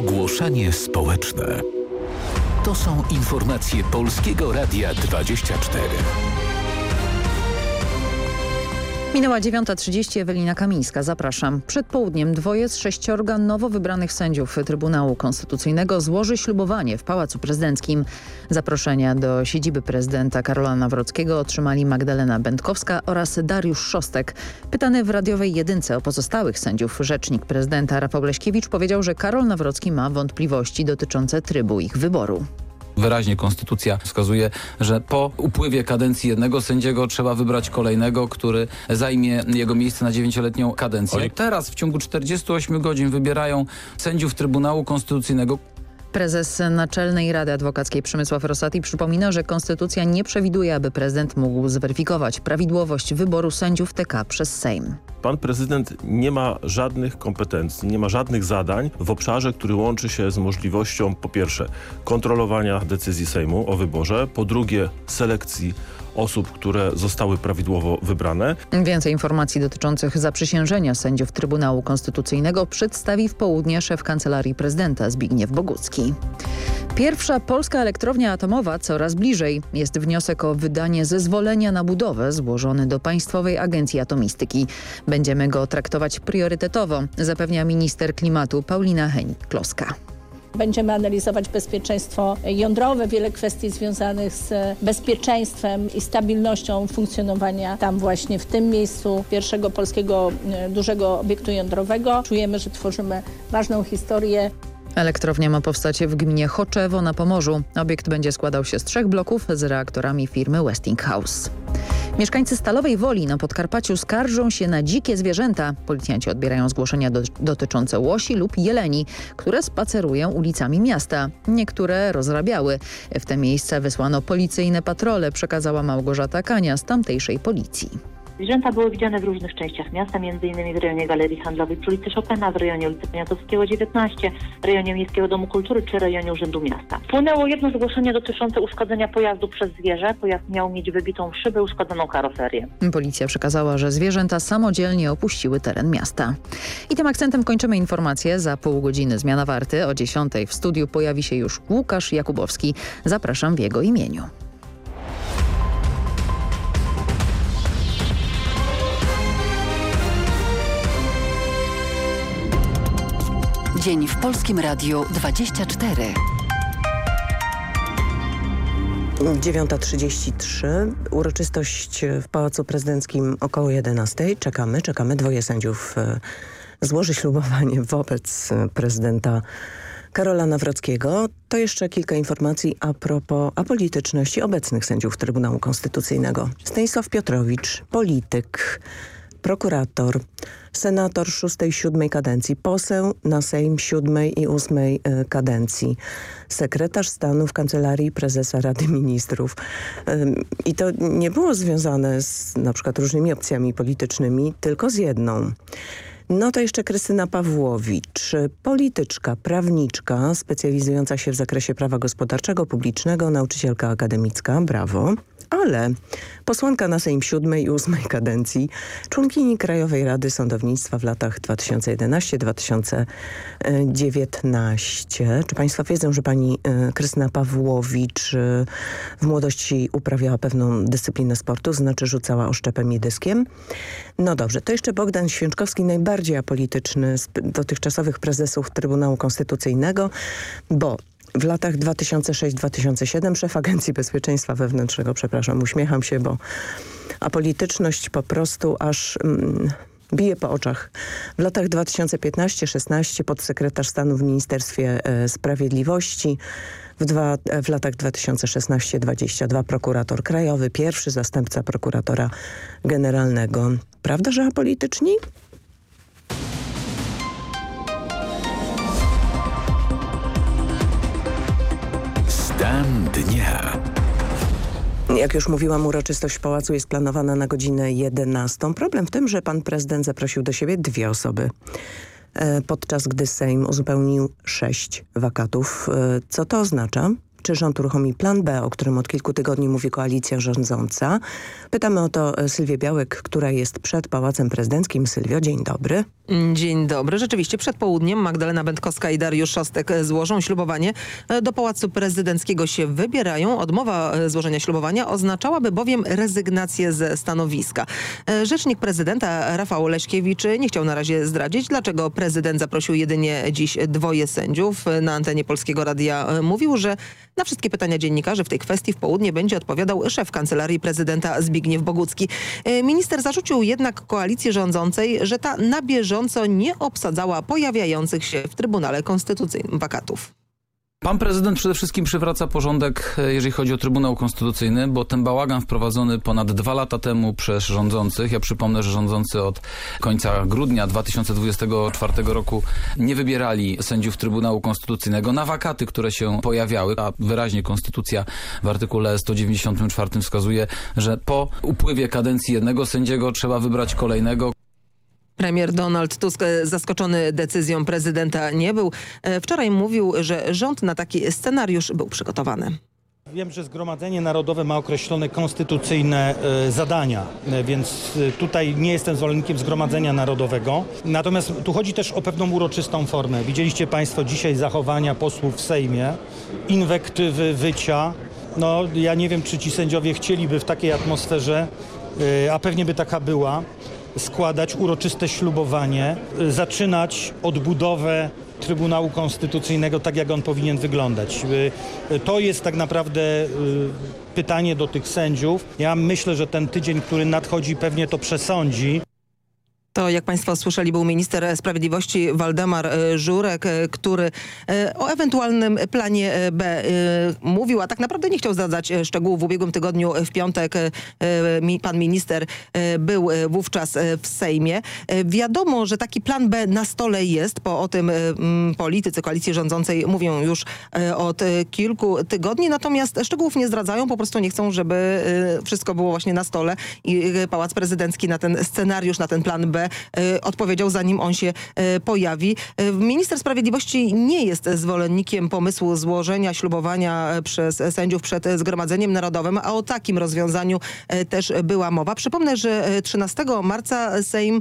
Ogłoszenie społeczne. To są informacje Polskiego Radia 24. Minęła 9.30, Ewelina Kamińska, zapraszam. Przed południem dwoje z sześciorga nowo wybranych sędziów Trybunału Konstytucyjnego złoży ślubowanie w Pałacu Prezydenckim. Zaproszenia do siedziby prezydenta Karola Nawrockiego otrzymali Magdalena Będkowska oraz Dariusz Szostek. Pytany w radiowej jedynce o pozostałych sędziów rzecznik prezydenta Rafał Leśkiewicz powiedział, że Karol Nawrocki ma wątpliwości dotyczące trybu ich wyboru. Wyraźnie konstytucja wskazuje, że po upływie kadencji jednego sędziego trzeba wybrać kolejnego, który zajmie jego miejsce na dziewięcioletnią kadencję. Oj. Teraz w ciągu 48 godzin wybierają sędziów Trybunału Konstytucyjnego. Prezes Naczelnej Rady Adwokackiej Przemysław Rosati przypomina, że konstytucja nie przewiduje, aby prezydent mógł zweryfikować prawidłowość wyboru sędziów TK przez Sejm. Pan prezydent nie ma żadnych kompetencji, nie ma żadnych zadań w obszarze, który łączy się z możliwością po pierwsze kontrolowania decyzji Sejmu o wyborze, po drugie selekcji osób, które zostały prawidłowo wybrane. Więcej informacji dotyczących zaprzysiężenia sędziów Trybunału Konstytucyjnego przedstawi w południe szef Kancelarii Prezydenta Zbigniew Bogucki. Pierwsza polska elektrownia atomowa coraz bliżej. Jest wniosek o wydanie zezwolenia na budowę złożony do Państwowej Agencji Atomistyki. Będziemy go traktować priorytetowo, zapewnia minister klimatu Paulina Henik-Kloska. Będziemy analizować bezpieczeństwo jądrowe, wiele kwestii związanych z bezpieczeństwem i stabilnością funkcjonowania tam właśnie w tym miejscu pierwszego polskiego dużego obiektu jądrowego. Czujemy, że tworzymy ważną historię. Elektrownia ma powstać w gminie Choczewo na Pomorzu. Obiekt będzie składał się z trzech bloków z reaktorami firmy Westinghouse. Mieszkańcy Stalowej Woli na Podkarpaciu skarżą się na dzikie zwierzęta. Policjanci odbierają zgłoszenia do, dotyczące łosi lub jeleni, które spacerują ulicami miasta. Niektóre rozrabiały. W te miejsca wysłano policyjne patrole, przekazała Małgorzata Kania z tamtejszej policji. Zwierzęta były widziane w różnych częściach miasta, m.in. w rejonie Galerii Handlowej przy ulicy Chopina, w rejonie ulicy Poniatowskiego 19, w rejonie Miejskiego Domu Kultury czy rejonie Urzędu Miasta. Wpłynęło jedno zgłoszenie dotyczące uszkodzenia pojazdu przez zwierzę. Pojazd miał mieć wybitą szybę, uszkodzoną karoserię. Policja przekazała, że zwierzęta samodzielnie opuściły teren miasta. I tym akcentem kończymy informację. Za pół godziny zmiana warty. O 10 w studiu pojawi się już Łukasz Jakubowski. Zapraszam w jego imieniu. Dzień w Polskim Radiu 24. 9.33. Uroczystość w Pałacu Prezydenckim około 11. Czekamy, czekamy. Dwoje sędziów złoży ślubowanie wobec prezydenta Karola Nawrockiego. To jeszcze kilka informacji a propos apolityczności obecnych sędziów Trybunału Konstytucyjnego. Stanisław Piotrowicz, polityk, prokurator, senator szóstej, siódmej kadencji, poseł na Sejm siódmej i ósmej kadencji, sekretarz stanu w Kancelarii Prezesa Rady Ministrów. I to nie było związane z na przykład różnymi opcjami politycznymi, tylko z jedną. No to jeszcze Krystyna Pawłowicz, polityczka, prawniczka, specjalizująca się w zakresie prawa gospodarczego, publicznego, nauczycielka akademicka, brawo ale posłanka na Sejm siódmej i ósmej kadencji, członkini Krajowej Rady Sądownictwa w latach 2011-2019. Czy państwo wiedzą, że pani Krystyna Pawłowicz w młodości uprawiała pewną dyscyplinę sportu, znaczy rzucała oszczepem i dyskiem? No dobrze, to jeszcze Bogdan Święczkowski, najbardziej apolityczny z dotychczasowych prezesów Trybunału Konstytucyjnego, bo w latach 2006-2007 szef Agencji Bezpieczeństwa Wewnętrznego, przepraszam, uśmiecham się, bo apolityczność po prostu aż... Mm, bije po oczach. W latach 2015-16 podsekretarz stanu w Ministerstwie e, Sprawiedliwości, w, dwa, w latach 2016-22 prokurator krajowy, pierwszy zastępca prokuratora generalnego. Prawda, że apolityczni? Dnia. Jak już mówiłam, uroczystość w pałacu jest planowana na godzinę 11. Problem w tym, że pan prezydent zaprosił do siebie dwie osoby e, podczas gdy Sejm uzupełnił sześć wakatów. E, co to oznacza? Czy rząd uruchomi plan B, o którym od kilku tygodni mówi koalicja rządząca? Pytamy o to e, Sylwię Białek, która jest przed Pałacem Prezydenckim. Sylwio, dzień dobry. Dzień dobry. Rzeczywiście przed południem Magdalena Będkowska i Dariusz Szostek złożą ślubowanie. Do Pałacu Prezydenckiego się wybierają. Odmowa złożenia ślubowania oznaczałaby bowiem rezygnację ze stanowiska. Rzecznik prezydenta Rafał Leśkiewicz nie chciał na razie zdradzić, dlaczego prezydent zaprosił jedynie dziś dwoje sędziów. Na antenie Polskiego Radia mówił, że na wszystkie pytania dziennikarzy w tej kwestii w południe będzie odpowiadał szef Kancelarii Prezydenta Zbigniew Bogucki. Minister zarzucił jednak koalicji rządzącej, że ta na bieżąco nie obsadzała pojawiających się w Trybunale Konstytucyjnym wakatów. Pan prezydent przede wszystkim przywraca porządek, jeżeli chodzi o Trybunał Konstytucyjny, bo ten bałagan wprowadzony ponad dwa lata temu przez rządzących, ja przypomnę, że rządzący od końca grudnia 2024 roku nie wybierali sędziów Trybunału Konstytucyjnego na wakaty, które się pojawiały, a wyraźnie Konstytucja w artykule 194 wskazuje, że po upływie kadencji jednego sędziego trzeba wybrać kolejnego. Premier Donald Tusk zaskoczony decyzją prezydenta nie był. Wczoraj mówił, że rząd na taki scenariusz był przygotowany. Wiem, że Zgromadzenie Narodowe ma określone konstytucyjne y, zadania, więc tutaj nie jestem zwolennikiem Zgromadzenia Narodowego. Natomiast tu chodzi też o pewną uroczystą formę. Widzieliście Państwo dzisiaj zachowania posłów w Sejmie, inwektywy, wycia. No, ja nie wiem, czy ci sędziowie chcieliby w takiej atmosferze, a pewnie by taka była, składać uroczyste ślubowanie, zaczynać odbudowę Trybunału Konstytucyjnego tak, jak on powinien wyglądać. To jest tak naprawdę pytanie do tych sędziów. Ja myślę, że ten tydzień, który nadchodzi pewnie to przesądzi. To, jak Państwo słyszeli, był minister sprawiedliwości Waldemar Żurek, który o ewentualnym planie B mówił, a tak naprawdę nie chciał zdradzać szczegółów. W ubiegłym tygodniu w piątek pan minister był wówczas w Sejmie. Wiadomo, że taki plan B na stole jest, bo o tym politycy koalicji rządzącej mówią już od kilku tygodni, natomiast szczegółów nie zdradzają, po prostu nie chcą, żeby wszystko było właśnie na stole i Pałac Prezydencki na ten scenariusz, na ten plan B odpowiedział, zanim on się pojawi. Minister Sprawiedliwości nie jest zwolennikiem pomysłu złożenia ślubowania przez sędziów przed Zgromadzeniem Narodowym, a o takim rozwiązaniu też była mowa. Przypomnę, że 13 marca Sejm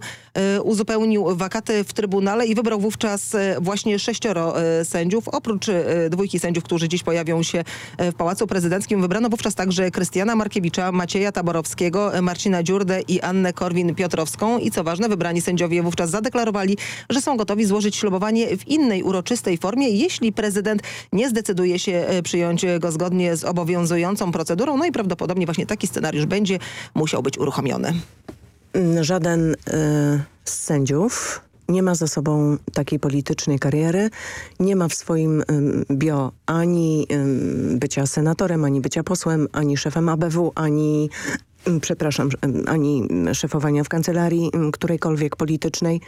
uzupełnił wakaty w Trybunale i wybrał wówczas właśnie sześcioro sędziów. Oprócz dwójki sędziów, którzy dziś pojawią się w Pałacu Prezydenckim, wybrano wówczas także Krystiana Markiewicza, Macieja Taborowskiego, Marcina Dziurdę i Annę Korwin-Piotrowską. I co ważne, wybrani sędziowie wówczas zadeklarowali, że są gotowi złożyć ślubowanie w innej uroczystej formie, jeśli prezydent nie zdecyduje się przyjąć go zgodnie z obowiązującą procedurą. No i prawdopodobnie właśnie taki scenariusz będzie musiał być uruchomiony. Żaden y, z sędziów nie ma za sobą takiej politycznej kariery, nie ma w swoim bio ani bycia senatorem, ani bycia posłem, ani szefem ABW, ani przepraszam, ani szefowania w kancelarii którejkolwiek politycznej.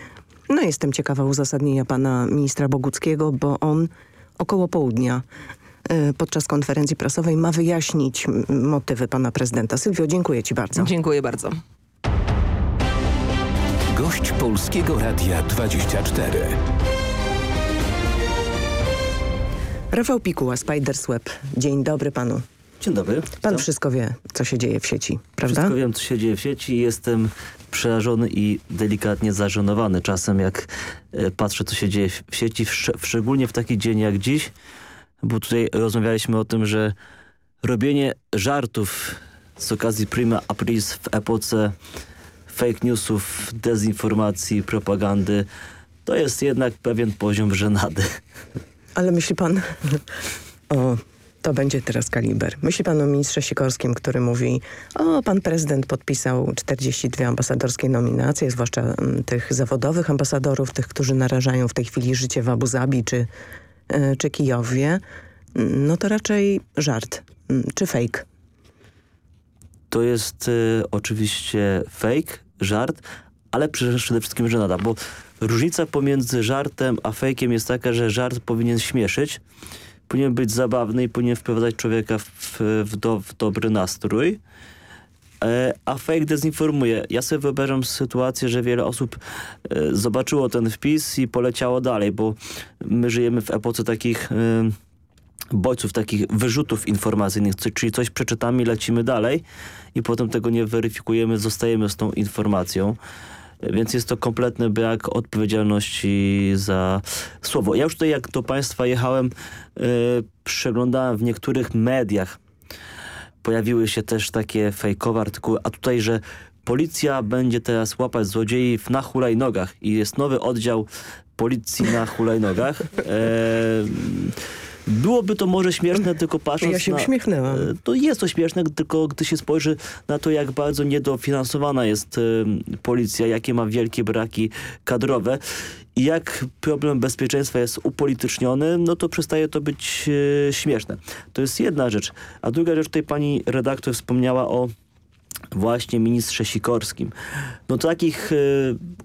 No jestem ciekawa uzasadnienia pana ministra Boguckiego, bo on około południa podczas konferencji prasowej ma wyjaśnić motywy pana prezydenta. Sylwio, dziękuję ci bardzo. Dziękuję bardzo. Gość Polskiego Radia 24. Rafał Pikuła, Spidersweb. Dzień dobry panu. Dzień dobry. Pan wszystko wie, co się dzieje w sieci, prawda? Wszystko wiem, co się dzieje w sieci. Jestem przerażony i delikatnie zażenowany czasem, jak patrzę, co się dzieje w sieci, szczególnie w taki dzień jak dziś, bo tutaj rozmawialiśmy o tym, że robienie żartów z okazji Prima Aprilis w epoce fake newsów, dezinformacji, propagandy, to jest jednak pewien poziom żenady. Ale myśli pan... o, to będzie teraz kaliber. Myśli pan o ministrze Sikorskim, który mówi, o, pan prezydent podpisał 42 ambasadorskie nominacje, zwłaszcza m, tych zawodowych ambasadorów, tych, którzy narażają w tej chwili życie w Abu Zabi czy, y, czy Kijowie. No to raczej żart, czy fake? To jest y, oczywiście fake, żart, ale przede wszystkim żenada, bo różnica pomiędzy żartem a fejkiem jest taka, że żart powinien śmieszyć, powinien być zabawny i powinien wprowadzać człowieka w, w, do, w dobry nastrój. E, a fake dezinformuje. Ja sobie wyobrażam sytuację, że wiele osób e, zobaczyło ten wpis i poleciało dalej, bo my żyjemy w epoce takich e, bodźców, takich wyrzutów informacyjnych, czyli coś przeczytamy i lecimy dalej i potem tego nie weryfikujemy, zostajemy z tą informacją. Więc jest to kompletny brak odpowiedzialności za słowo. Ja już tutaj jak do Państwa jechałem, yy, przeglądałem w niektórych mediach pojawiły się też takie fejkowe artykuły, a tutaj, że policja będzie teraz łapać złodziei na hulajnogach i jest nowy oddział policji na hulajnogach. Eee, Byłoby to może śmieszne, tylko patrząc Ja się na... uśmiechnęłam. E, To jest to śmieszne, tylko gdy się spojrzy na to, jak bardzo niedofinansowana jest e, policja, jakie ma wielkie braki kadrowe i jak problem bezpieczeństwa jest upolityczniony, no to przestaje to być e, śmieszne. To jest jedna rzecz. A druga rzecz, tutaj pani redaktor wspomniała o właśnie ministrze Sikorskim. No takich,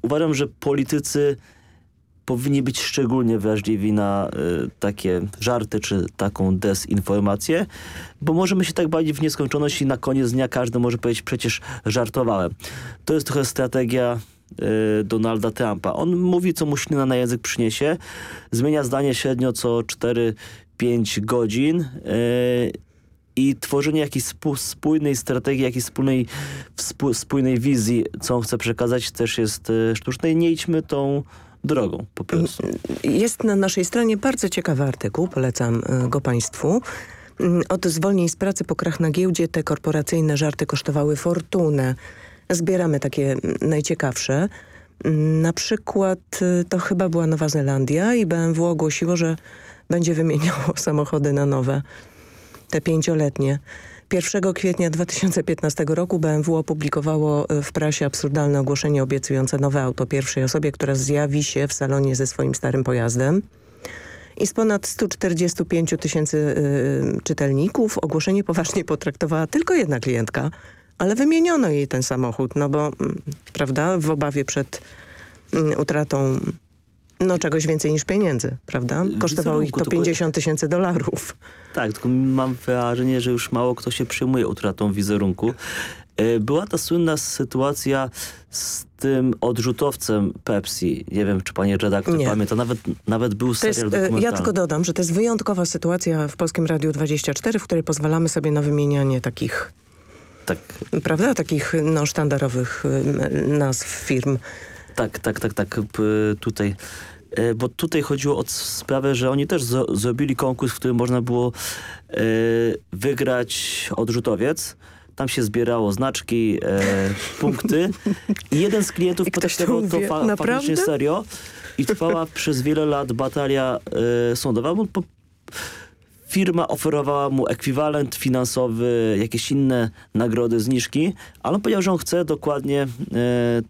uważam, że politycy powinni być szczególnie wrażliwi na y, takie żarty czy taką dezinformację, bo możemy się tak bawić w nieskończoność i na koniec dnia każdy może powiedzieć przecież żartowałem. To jest trochę strategia y, Donalda Trumpa. On mówi, co mu na język przyniesie, zmienia zdanie średnio co 4-5 godzin y, i tworzenie jakiejś spójnej strategii, jakiejś wspólnej, spójnej wizji, co on chce przekazać też jest sztuczne i nie idźmy tą drogą po prostu. Jest na naszej stronie bardzo ciekawy artykuł, polecam e, go Państwu. Mm, od zwolnień z pracy po krach na giełdzie te korporacyjne żarty kosztowały fortunę. Zbieramy takie mm, najciekawsze. Mm, na przykład e, to chyba była Nowa Zelandia i BMW ogłosiło, że będzie wymieniało samochody na nowe, te pięcioletnie. 1 kwietnia 2015 roku BMW opublikowało e, w prasie absurdalne ogłoszenie obiecujące nowe auto pierwszej osobie, która zjawi się w salonie ze swoim starym pojazdem. I z ponad 145 tysięcy y, czytelników ogłoszenie poważnie potraktowała tylko jedna klientka, ale wymieniono jej ten samochód, no bo, mm, prawda, w obawie przed y, utratą no czegoś więcej niż pieniędzy, prawda? Kosztowało ich to 50 tysięcy dolarów. Tak, tylko mam wrażenie, że już mało kto się przejmuje utratą wizerunku. E, była ta słynna sytuacja z tym odrzutowcem Pepsi. Nie wiem, czy pani redaktor Nie. pamięta. Nawet, nawet był serial jest. Ja tylko dodam, że to jest wyjątkowa sytuacja w Polskim Radiu 24, w której pozwalamy sobie na wymienianie takich tak. prawda, takich no, sztandarowych nazw firm. Tak, tak, tak, tak. Tutaj e, bo tutaj chodziło o sprawę, że oni też zrobili konkurs, w którym można było e, wygrać odrzutowiec. Tam się zbierało znaczki, e, punkty i jeden z klientów potraktował to fa faktycznie serio i trwała przez wiele lat batalia sądowa. Po, firma oferowała mu ekwiwalent finansowy, jakieś inne nagrody, zniżki, ale on powiedział, że on chce dokładnie e,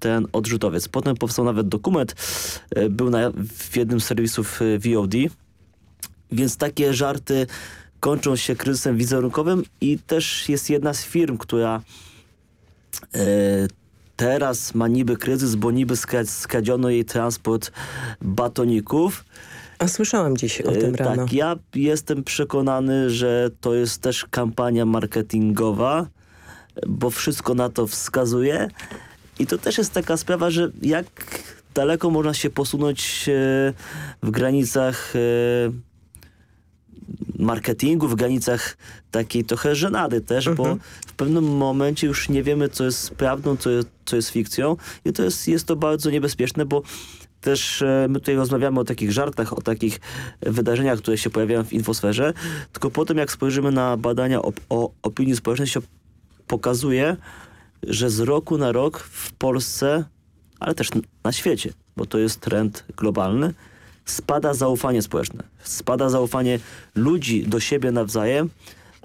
ten odrzutowiec. Potem powstał nawet dokument, e, był na, w jednym z serwisów e, VOD, więc takie żarty kończą się kryzysem wizerunkowym i też jest jedna z firm, która teraz ma niby kryzys, bo niby skradziono jej transport batoników, a słyszałam dziś o tym rano. Tak, ja jestem przekonany, że to jest też kampania marketingowa, bo wszystko na to wskazuje. I to też jest taka sprawa, że jak daleko można się posunąć w granicach marketingu, w granicach takiej trochę żenady też, mhm. bo w pewnym momencie już nie wiemy, co jest prawdą, co jest, co jest fikcją i to jest, jest to bardzo niebezpieczne, bo też e, my tutaj rozmawiamy o takich żartach, o takich wydarzeniach, które się pojawiają w infosferze, tylko potem jak spojrzymy na badania o, o opinii społecznej, się pokazuje, że z roku na rok w Polsce, ale też na świecie, bo to jest trend globalny, spada zaufanie społeczne. Spada zaufanie ludzi do siebie nawzajem,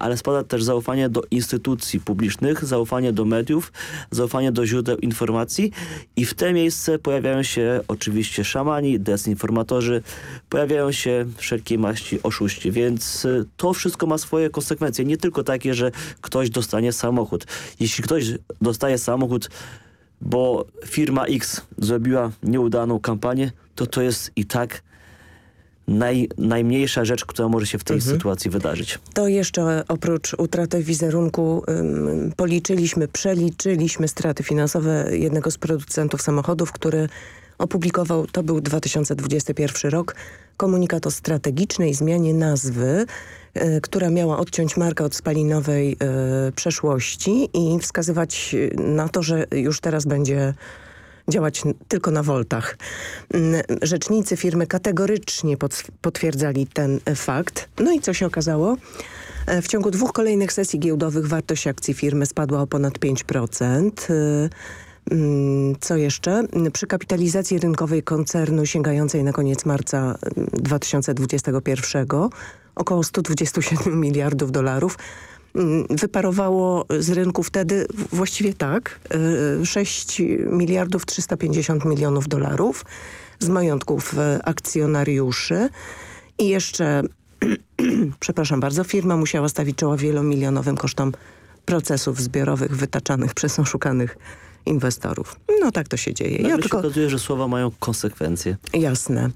ale spada też zaufanie do instytucji publicznych, zaufanie do mediów, zaufanie do źródeł informacji. I w te miejsce pojawiają się oczywiście szamani, dezinformatorzy, pojawiają się wszelkiej maści oszuści, więc y, to wszystko ma swoje konsekwencje, nie tylko takie, że ktoś dostanie samochód. Jeśli ktoś dostaje samochód, bo firma X zrobiła nieudaną kampanię, to to jest i tak naj, najmniejsza rzecz, która może się w tej Mhm. sytuacji wydarzyć. To jeszcze oprócz utraty wizerunku ym, policzyliśmy, przeliczyliśmy straty finansowe jednego z producentów samochodów, który opublikował, to był 2021 rok, komunikat o strategicznej zmianie nazwy, y, która miała odciąć markę od spalinowej y, przeszłości i wskazywać na to, że już teraz będzie działać tylko na voltach. Mm, Rzecznicy firmy kategorycznie potwierdzali ten e, fakt. No i co się okazało? E, W ciągu dwóch kolejnych sesji giełdowych wartość akcji firmy spadła o ponad 5%. Y, mm, Co jeszcze? Mm, Przy kapitalizacji rynkowej koncernu sięgającej na koniec marca mm, 2021 około 127 miliardów dolarów mm, wyparowało z rynku wtedy właściwie tak, y, 6 miliardów 350 milionów dolarów z majątków y, akcjonariuszy i jeszcze, przepraszam bardzo, firma musiała stawić czoła wielomilionowym kosztom procesów zbiorowych wytaczanych przez oszukanych inwestorów. No tak to się dzieje. Nagle Ja się tylko... okazuje, że słowa mają konsekwencje. Jasne.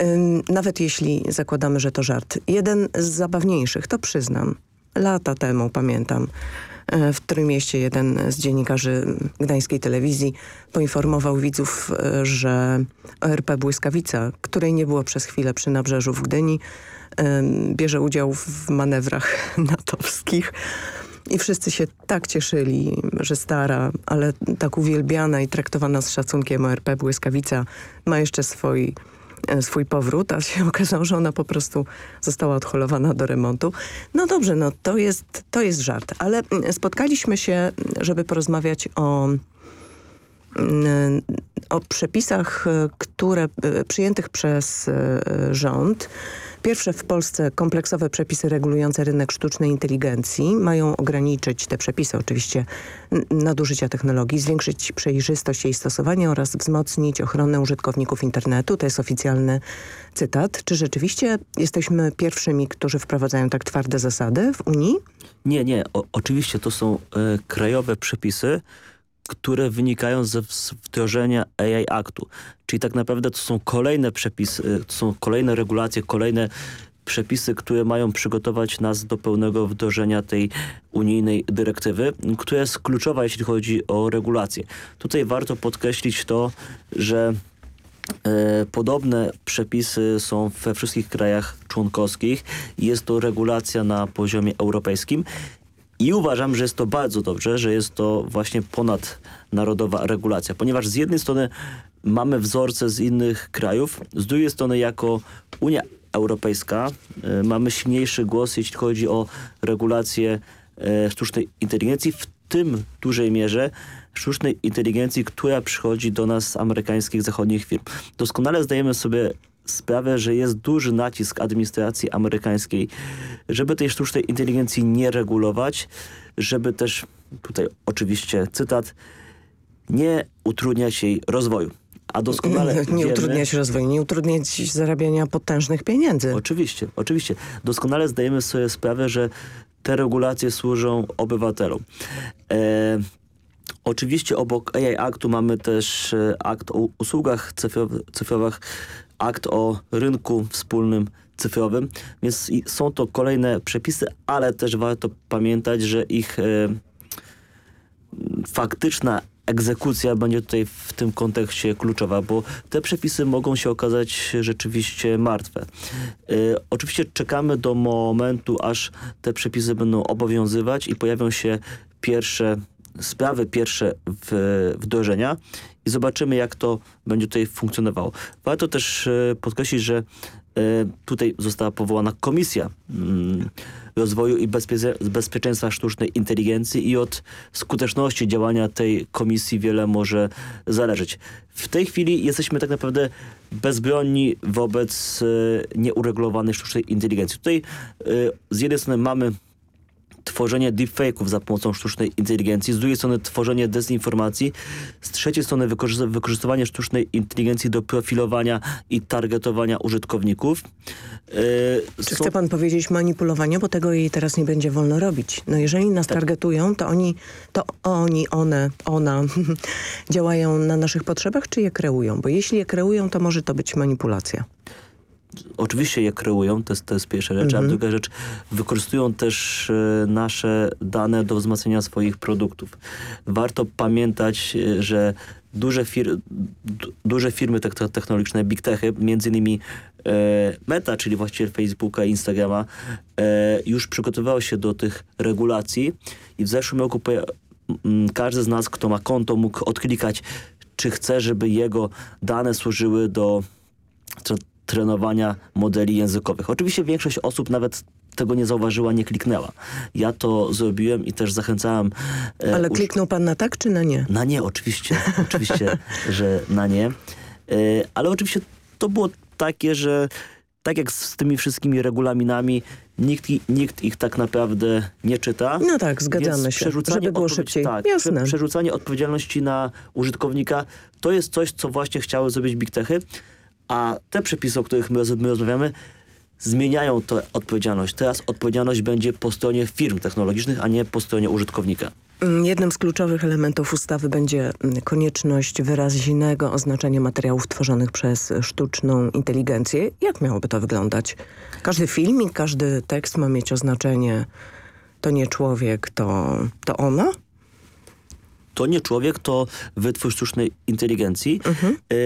Ym, Nawet jeśli zakładamy, że to żart. Jeden z zabawniejszych, to przyznam. Lata temu, pamiętam, e, w którym jeden z dziennikarzy gdańskiej telewizji poinformował widzów, e, że ORP Błyskawica, której nie było przez chwilę przy nabrzeżu w Gdyni, em, bierze udział w manewrach natowskich. I wszyscy się tak cieszyli, że stara, ale tak uwielbiana i traktowana z szacunkiem ORP Błyskawica ma jeszcze swój, e, swój powrót, a się okazało, że ona po prostu została odholowana do remontu. No dobrze, no to jest, to jest żart, ale mm, spotkaliśmy się, żeby porozmawiać o mm, o przepisach, e, które e, przyjętych przez e, rząd. Pierwsze w Polsce kompleksowe przepisy regulujące rynek sztucznej inteligencji mają ograniczyć te przepisy oczywiście nadużycia technologii, zwiększyć przejrzystość jej stosowania oraz wzmocnić ochronę użytkowników internetu. To jest oficjalny cytat. Czy rzeczywiście jesteśmy pierwszymi, którzy wprowadzają tak twarde zasady w Unii? Nie, nie. O, oczywiście to są e, krajowe przepisy, które wynikają ze wdrożenia AI Aktu. Czyli tak naprawdę to są kolejne przepisy, e, to są kolejne regulacje, kolejne przepisy, które mają przygotować nas do pełnego wdrożenia tej unijnej dyrektywy, która jest kluczowa, jeśli chodzi o regulację. Tutaj warto podkreślić to, że E, Podobne przepisy są we wszystkich krajach członkowskich. Jest to regulacja na poziomie europejskim i uważam, że jest to bardzo dobrze, że jest to właśnie ponadnarodowa regulacja, ponieważ z jednej strony mamy wzorce z innych krajów, z drugiej strony jako Unia Europejska e, mamy silniejszy głos, jeśli chodzi o regulację e, sztucznej inteligencji, w tym dużej mierze sztucznej inteligencji, która przychodzi do nas z amerykańskich, zachodnich firm. Doskonale zdajemy sobie sprawę, że jest duży nacisk administracji amerykańskiej, żeby tej sztucznej inteligencji nie regulować, żeby też, tutaj oczywiście cytat, nie utrudniać jej rozwoju. A doskonale Nie wiemy, utrudniać rozwoju, nie utrudniać zarabiania potężnych pieniędzy. Oczywiście, oczywiście. Doskonale zdajemy sobie sprawę, że te regulacje służą obywatelom. E, oczywiście obok AI Aktu mamy też e, akt o usługach cyfrowych, cyfrowych, akt o rynku wspólnym cyfrowym, więc są to kolejne przepisy, ale też warto pamiętać, że ich e, faktyczna egzekucja będzie tutaj w tym kontekście kluczowa, bo te przepisy mogą się okazać rzeczywiście martwe. Y, oczywiście czekamy do momentu, aż te przepisy będą obowiązywać i pojawią się pierwsze sprawy, pierwsze w, wdrożenia i zobaczymy, jak to będzie tutaj funkcjonowało. Warto też y, podkreślić, że y, tutaj została powołana komisja mm, rozwoju i bezpie- bezpieczeństwa sztucznej inteligencji i od skuteczności działania tej komisji wiele może zależeć. W tej chwili jesteśmy tak naprawdę bezbronni wobec e, nieuregulowanej sztucznej inteligencji. Tutaj e, z jednej strony mamy tworzenie deepfake'ów za pomocą sztucznej inteligencji, z drugiej strony tworzenie dezinformacji, z trzeciej strony wykorzy- wykorzystywanie sztucznej inteligencji do profilowania i targetowania użytkowników. Yy, Czy chce pan powiedzieć manipulowania, bo tego jej teraz nie będzie wolno robić. No jeżeli nas Tak. targetują, to oni, to oni, one, ona działają na naszych potrzebach, czy je kreują? Bo jeśli je kreują, to może to być manipulacja. Oczywiście je kreują, to jest, to jest pierwsza rzecz, Mhm. a druga rzecz, wykorzystują też e, nasze dane do wzmacniania swoich produktów. Warto pamiętać, e, że duże, fir du- duże firmy te- technologiczne, big techy, między innymi e, Meta, czyli właściciel Facebooka i Instagrama, e, już przygotowywały się do tych regulacji i w zeszłym roku każdy z nas, kto ma konto, mógł odklikać, czy chce, żeby jego dane służyły do trenowania modeli językowych. Oczywiście większość osób nawet tego nie zauważyła, nie kliknęła. Ja to zrobiłem i też zachęcałem... e, Ale kliknął pan na tak czy na nie? na nie, oczywiście. oczywiście, że na nie. E, ale oczywiście to było takie, że tak jak z tymi wszystkimi regulaminami, nikt, nikt ich tak naprawdę nie czyta. No tak, zgadzamy się, przerzucanie żeby było szybciej. Tak, Jasne. prze- przerzucanie odpowiedzialności na użytkownika to jest coś, co właśnie chciały zrobić Big Techy, a te przepisy, o których my, my rozmawiamy, zmieniają tę odpowiedzialność. Teraz odpowiedzialność będzie po stronie firm technologicznych, a nie po stronie użytkownika. Mm, Jednym z kluczowych elementów ustawy będzie mm, konieczność wyraźnego oznaczenia materiałów tworzonych przez sztuczną inteligencję. Jak miałoby to wyglądać? Każdy filmik, każdy tekst ma mieć oznaczenie to nie człowiek, to, to ona? to nie człowiek, to wytwór sztucznej inteligencji. Mhm. E,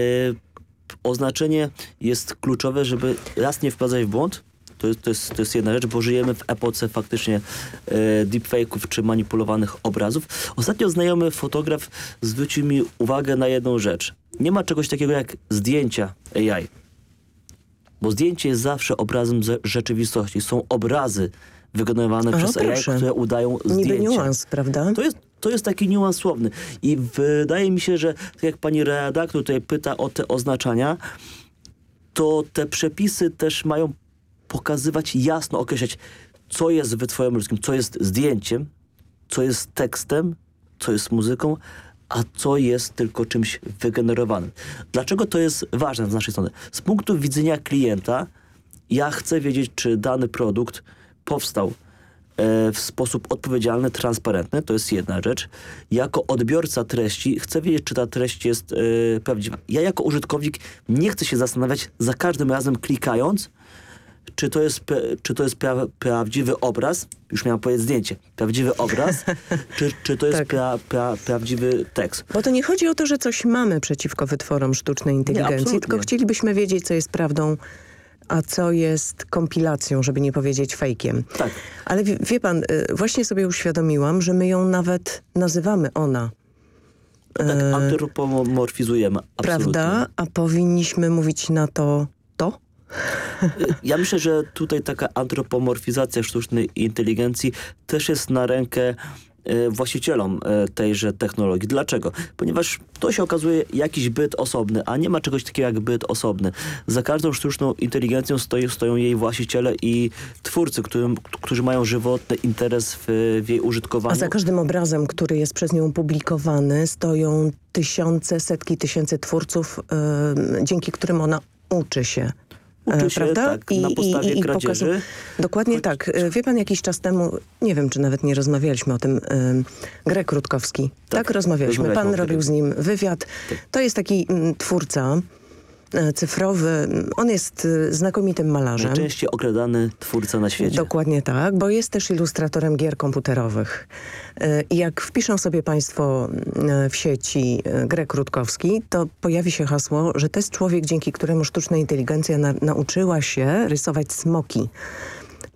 oznaczenie jest kluczowe, żeby raz nie wprowadzać w błąd. To jest, to, jest, to jest jedna rzecz, bo żyjemy w epoce faktycznie e, deepfake'ów czy manipulowanych obrazów. Ostatnio znajomy fotograf zwrócił mi uwagę na jedną rzecz. Nie ma czegoś takiego jak zdjęcia AI. Bo zdjęcie jest zawsze obrazem ze rzeczywistości. Są obrazy wykonywane przez AI, proszę. które udają zdjęcia. Niby niuans, prawda? To jest, to jest taki niuans słowny. I wydaje mi się, że tak jak pani redaktor tutaj pyta o te oznaczania, to te przepisy też mają pokazywać, jasno określać, co jest wytworem ludzkim, co jest zdjęciem, co jest tekstem, co jest muzyką, a co jest tylko czymś wygenerowanym. Dlaczego to jest ważne z naszej strony? Z punktu widzenia klienta ja chcę wiedzieć, czy dany produkt powstał w sposób odpowiedzialny, transparentny, to jest jedna rzecz. Jako odbiorca treści chcę wiedzieć, czy ta treść jest e, prawdziwa. Ja jako użytkownik nie chcę się zastanawiać za każdym razem klikając, czy to jest, czy to jest pra, prawdziwy obraz, już miałem powiedzieć zdjęcie, prawdziwy obraz, czy, czy to jest Tak. pra, pra, prawdziwy tekst. Bo to nie chodzi o to, że coś mamy przeciwko wytworom sztucznej inteligencji, absolutnie. tylko chcielibyśmy wiedzieć, co jest prawdą, a co jest kompilacją, żeby nie powiedzieć fejkiem. Tak. Ale wie, wie pan, y, właśnie sobie uświadomiłam, że my ją nawet nazywamy ona. Tak, E, antropomorfizujemy. absolutnie. prawda? A powinniśmy mówić na to to? Ja myślę, że tutaj taka antropomorfizacja sztucznej inteligencji też jest na rękę właścicielom e, tejże technologii. Dlaczego? Ponieważ to się okazuje jakiś byt osobny, a nie ma czegoś takiego jak byt osobny. Za każdą sztuczną inteligencją stoi, stoją jej właściciele i twórcy, którym, którzy mają żywotny interes w, w jej użytkowaniu. A za każdym obrazem, który jest przez nią publikowany, stoją tysiące, setki tysięcy twórców, y, dzięki którym ona uczy się. Uczy E, się, prawda? tak, na podstawie kradzieży. Dokładnie tak. E, Wie pan, jakiś czas temu, nie wiem, czy nawet nie rozmawialiśmy o tym, y, Greg Rutkowski. Tak, rozmawialiśmy. rozmawialiśmy Pan robił z nim wywiad. To jest taki mm, twórca e, cyfrowy. On jest y, znakomitym malarzem. Najczęściej okradany twórca na świecie. Dokładnie tak, bo jest też ilustratorem gier komputerowych. E, I jak wpiszą sobie Państwo e, w sieci e, Greg Rutkowski, to pojawi się hasło, że to jest człowiek, dzięki któremu sztuczna inteligencja na, nauczyła się rysować smoki.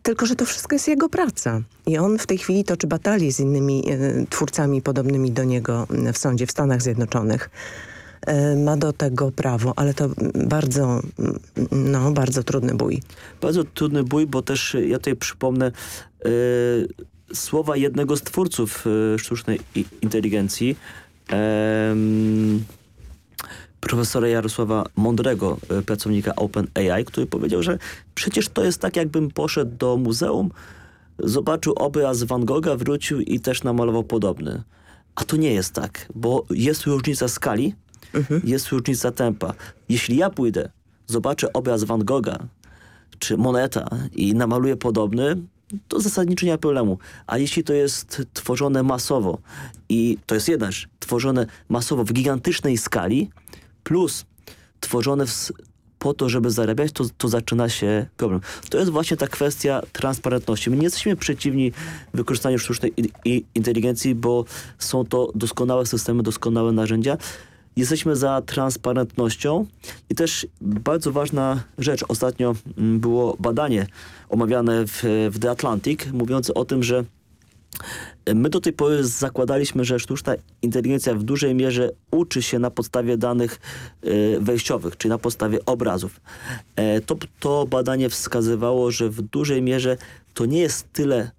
Tylko, że to wszystko jest jego praca. I on w tej chwili toczy batalię z innymi e, twórcami podobnymi do niego w sądzie w Stanach Zjednoczonych. E, ma do tego prawo, ale to bardzo, no, bardzo trudny bój. Bardzo trudny bój, bo też ja tutaj przypomnę y, słowa jednego z twórców y, sztucznej inteligencji, profesora Jarosława Mądrego, pracownika OpenAI, który powiedział, że przecież to jest tak, jakbym poszedł do muzeum, zobaczył obraz Van Gogha, wrócił i też namalował podobny. A to nie jest tak, bo jest różnica skali, jest różnica tempa. Jeśli ja pójdę, zobaczę obraz Van Gogha, czy moneta i namaluję podobny, to zasadniczo nie ma problemu. A jeśli to jest tworzone masowo i to jest jedna rzecz, tworzone masowo w gigantycznej skali plus tworzone w, po to, żeby zarabiać, to, to zaczyna się problem. To jest właśnie ta kwestia transparentności. My nie jesteśmy przeciwni wykorzystaniu sztucznej inteligencji, bo są to doskonałe systemy, doskonałe narzędzia. Jesteśmy za transparentnością i też bardzo ważna rzecz. Ostatnio mm, było badanie omawiane w, w The Atlantic, mówiące o tym, że My do tej pory zakładaliśmy, że sztuczna inteligencja w dużej mierze uczy się na podstawie danych y, wejściowych, czyli na podstawie obrazów. E, to, to badanie wskazywało, że w dużej mierze to nie jest tyle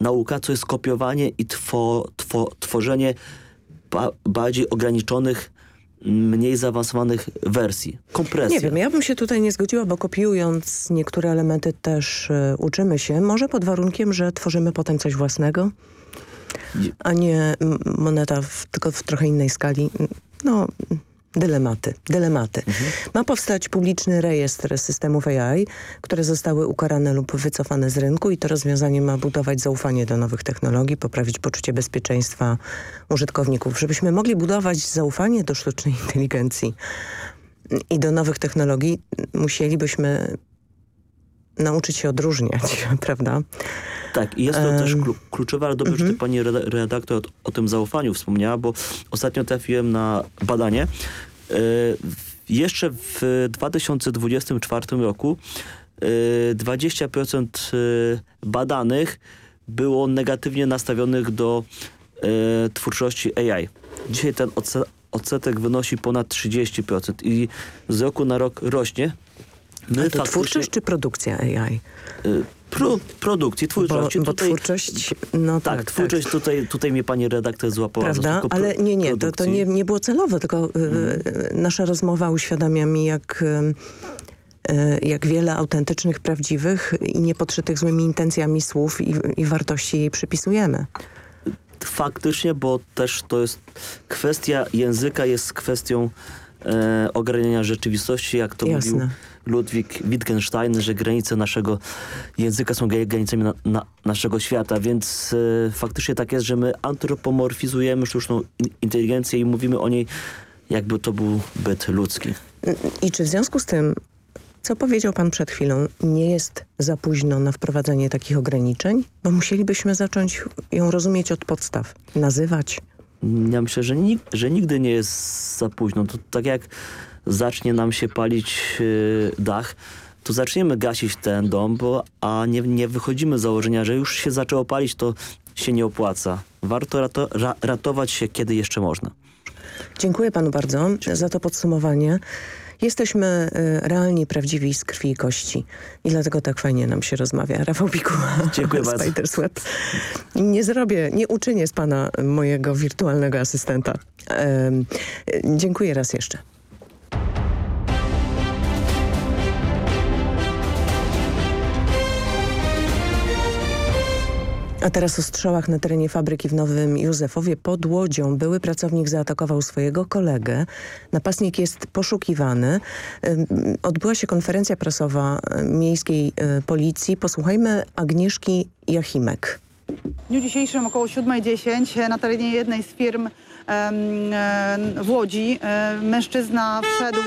nauka, co jest kopiowanie i two, two, tworzenie bardziej ograniczonych mniej zaawansowanych wersji. Kompresja. Nie wiem, ja bym się tutaj nie zgodziła, bo kopiując niektóre elementy też y, uczymy się. Może pod warunkiem, że tworzymy potem coś własnego, a nie moneta w, tylko w trochę innej skali. No, Dylematy, dylematy. Mhm. Ma powstać publiczny rejestr systemów AI, które zostały ukarane lub wycofane z rynku i to rozwiązanie ma budować zaufanie do nowych technologii, poprawić poczucie bezpieczeństwa użytkowników. Żebyśmy mogli budować zaufanie do sztucznej inteligencji i do nowych technologii, musielibyśmy nauczyć się odróżniać, prawda? Tak, i jest to um, też kluczowe, ale dobrze, że ty mhm. pani redaktor o, o, tym zaufaniu wspomniała, bo ostatnio trafiłem na badanie. E, jeszcze w 2024 roku 20% e, badanych było negatywnie nastawionych do e, twórczości AI. Dzisiaj ten odsetek wynosi ponad 30% i z roku na rok rośnie. My to twórczość czy produkcja AI? Pro, produkcji, twórczości. Bo, bo tutaj, twórczość, no tak. tak twórczość tak. Tutaj, tutaj mnie pani redaktor złapała. Prawda, ale nie, nie, to, to nie, nie było celowe, tylko hmm. nasza rozmowa uświadamia mi, jak y, jak wiele autentycznych, prawdziwych i niepodszytych złymi intencjami słów i, i wartości jej przypisujemy. Faktycznie, bo też to jest kwestia języka jest kwestią e, ograniczenia rzeczywistości, jak to Jasne. mówił Ludwik Wittgenstein, że granice naszego języka są granicami na, na naszego świata, więc e, faktycznie tak jest, że my antropomorfizujemy sztuczną inteligencję i mówimy o niej jakby to był byt ludzki. I czy w związku z tym co powiedział pan przed chwilą, nie jest za późno na wprowadzenie takich ograniczeń? Bo musielibyśmy zacząć ją rozumieć od podstaw, nazywać. Ja myślę, że, nig że nigdy nie jest za późno. To tak jak zacznie nam się palić yy, dach, to zaczniemy gasić ten dom, bo, a nie, nie wychodzimy z założenia, że już się zaczęło palić, to się nie opłaca. Warto rato, ra, ratować się, kiedy jeszcze można. Dziękuję panu bardzo za to podsumowanie. Jesteśmy y, realni, prawdziwi z krwi i kości. I dlatego tak fajnie nam się rozmawia. Rafał Pikuła Dziękuję bardzo. Spiders Web. Nie zrobię, nie uczynię z pana mojego wirtualnego asystenta. dziękuję raz jeszcze. A teraz o strzałach na terenie fabryki w Nowym Józefowie pod Łodzią. Były pracownik zaatakował swojego kolegę. Napastnik jest poszukiwany. Odbyła się konferencja prasowa miejskiej e, policji. Posłuchajmy Agnieszki Jachimek. W dniu dzisiejszym około 7.10 na terenie jednej z firm e, w Łodzi e, mężczyzna wszedł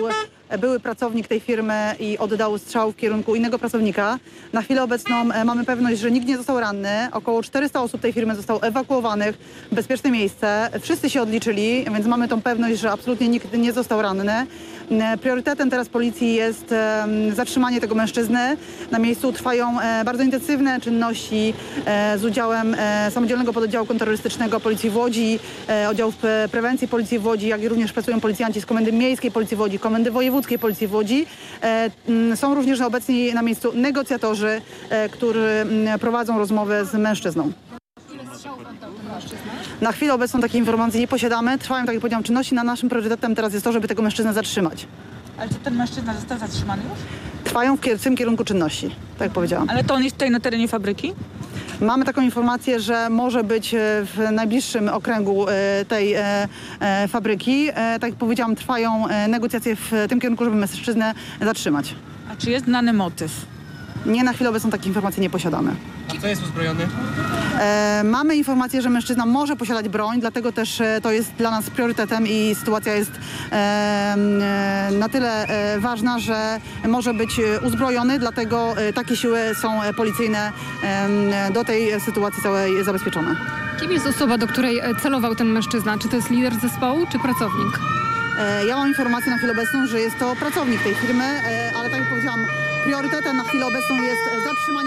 były pracownik tej firmy i oddał strzał w kierunku innego pracownika. Na chwilę obecną e, mamy pewność, że nikt nie został ranny. Około 400 osób tej firmy zostało ewakuowanych w bezpieczne miejsce. Wszyscy się odliczyli, więc mamy tą pewność, że absolutnie nikt nie został ranny. E, priorytetem teraz policji jest zatrzymanie tego mężczyzny. Na miejscu trwają e, bardzo intensywne czynności z udziałem samodzielnego pododdziału kontrterrorystycznego Policji w Łodzi, oddziałów prewencji Policji w Łodzi, jak i również pracują policjanci z Komendy Miejskiej Policji w Łodzi, Komendy Wojewódzkiej Wojewódzkiej Policji w Łodzi. E, mm, są również obecni na miejscu negocjatorzy, e, którzy mm, prowadzą rozmowę z mężczyzną. Na chwilę obecną takiej informacji nie posiadamy. Trwają, tak jak powiedziałam, czynności. Na naszym priorytetem teraz jest to, żeby tego mężczyznę zatrzymać. Ale czy ten mężczyzna został zatrzymany już? Trwają w tym kierunku czynności, tak jak powiedziałam. Ale to on jest tutaj na terenie fabryki? Mamy taką informację, że może być e, w najbliższym okręgu e, tej e, fabryki. Tak jak powiedziałam, trwają negocjacje w tym kierunku, żeby mężczyznę zatrzymać. A czy jest znany motyw? Nie, na chwilę obecną takich informacji nie posiadamy. A kto jest uzbrojony? E, mamy informację, że mężczyzna może posiadać broń, dlatego też e, to jest dla nas priorytetem i sytuacja jest e, e, na tyle e, ważna, że może być e, uzbrojony, dlatego e, takie siły są policyjne e, do tej sytuacji całej zabezpieczone. Kim jest osoba, do której celował ten mężczyzna? Czy to jest lider zespołu, czy pracownik? E, Ja mam informację na chwilę obecną, że jest to pracownik tej firmy, e, ale tak jak powiedziałam, priorytetem na chwilę obecną jest zatrzymanie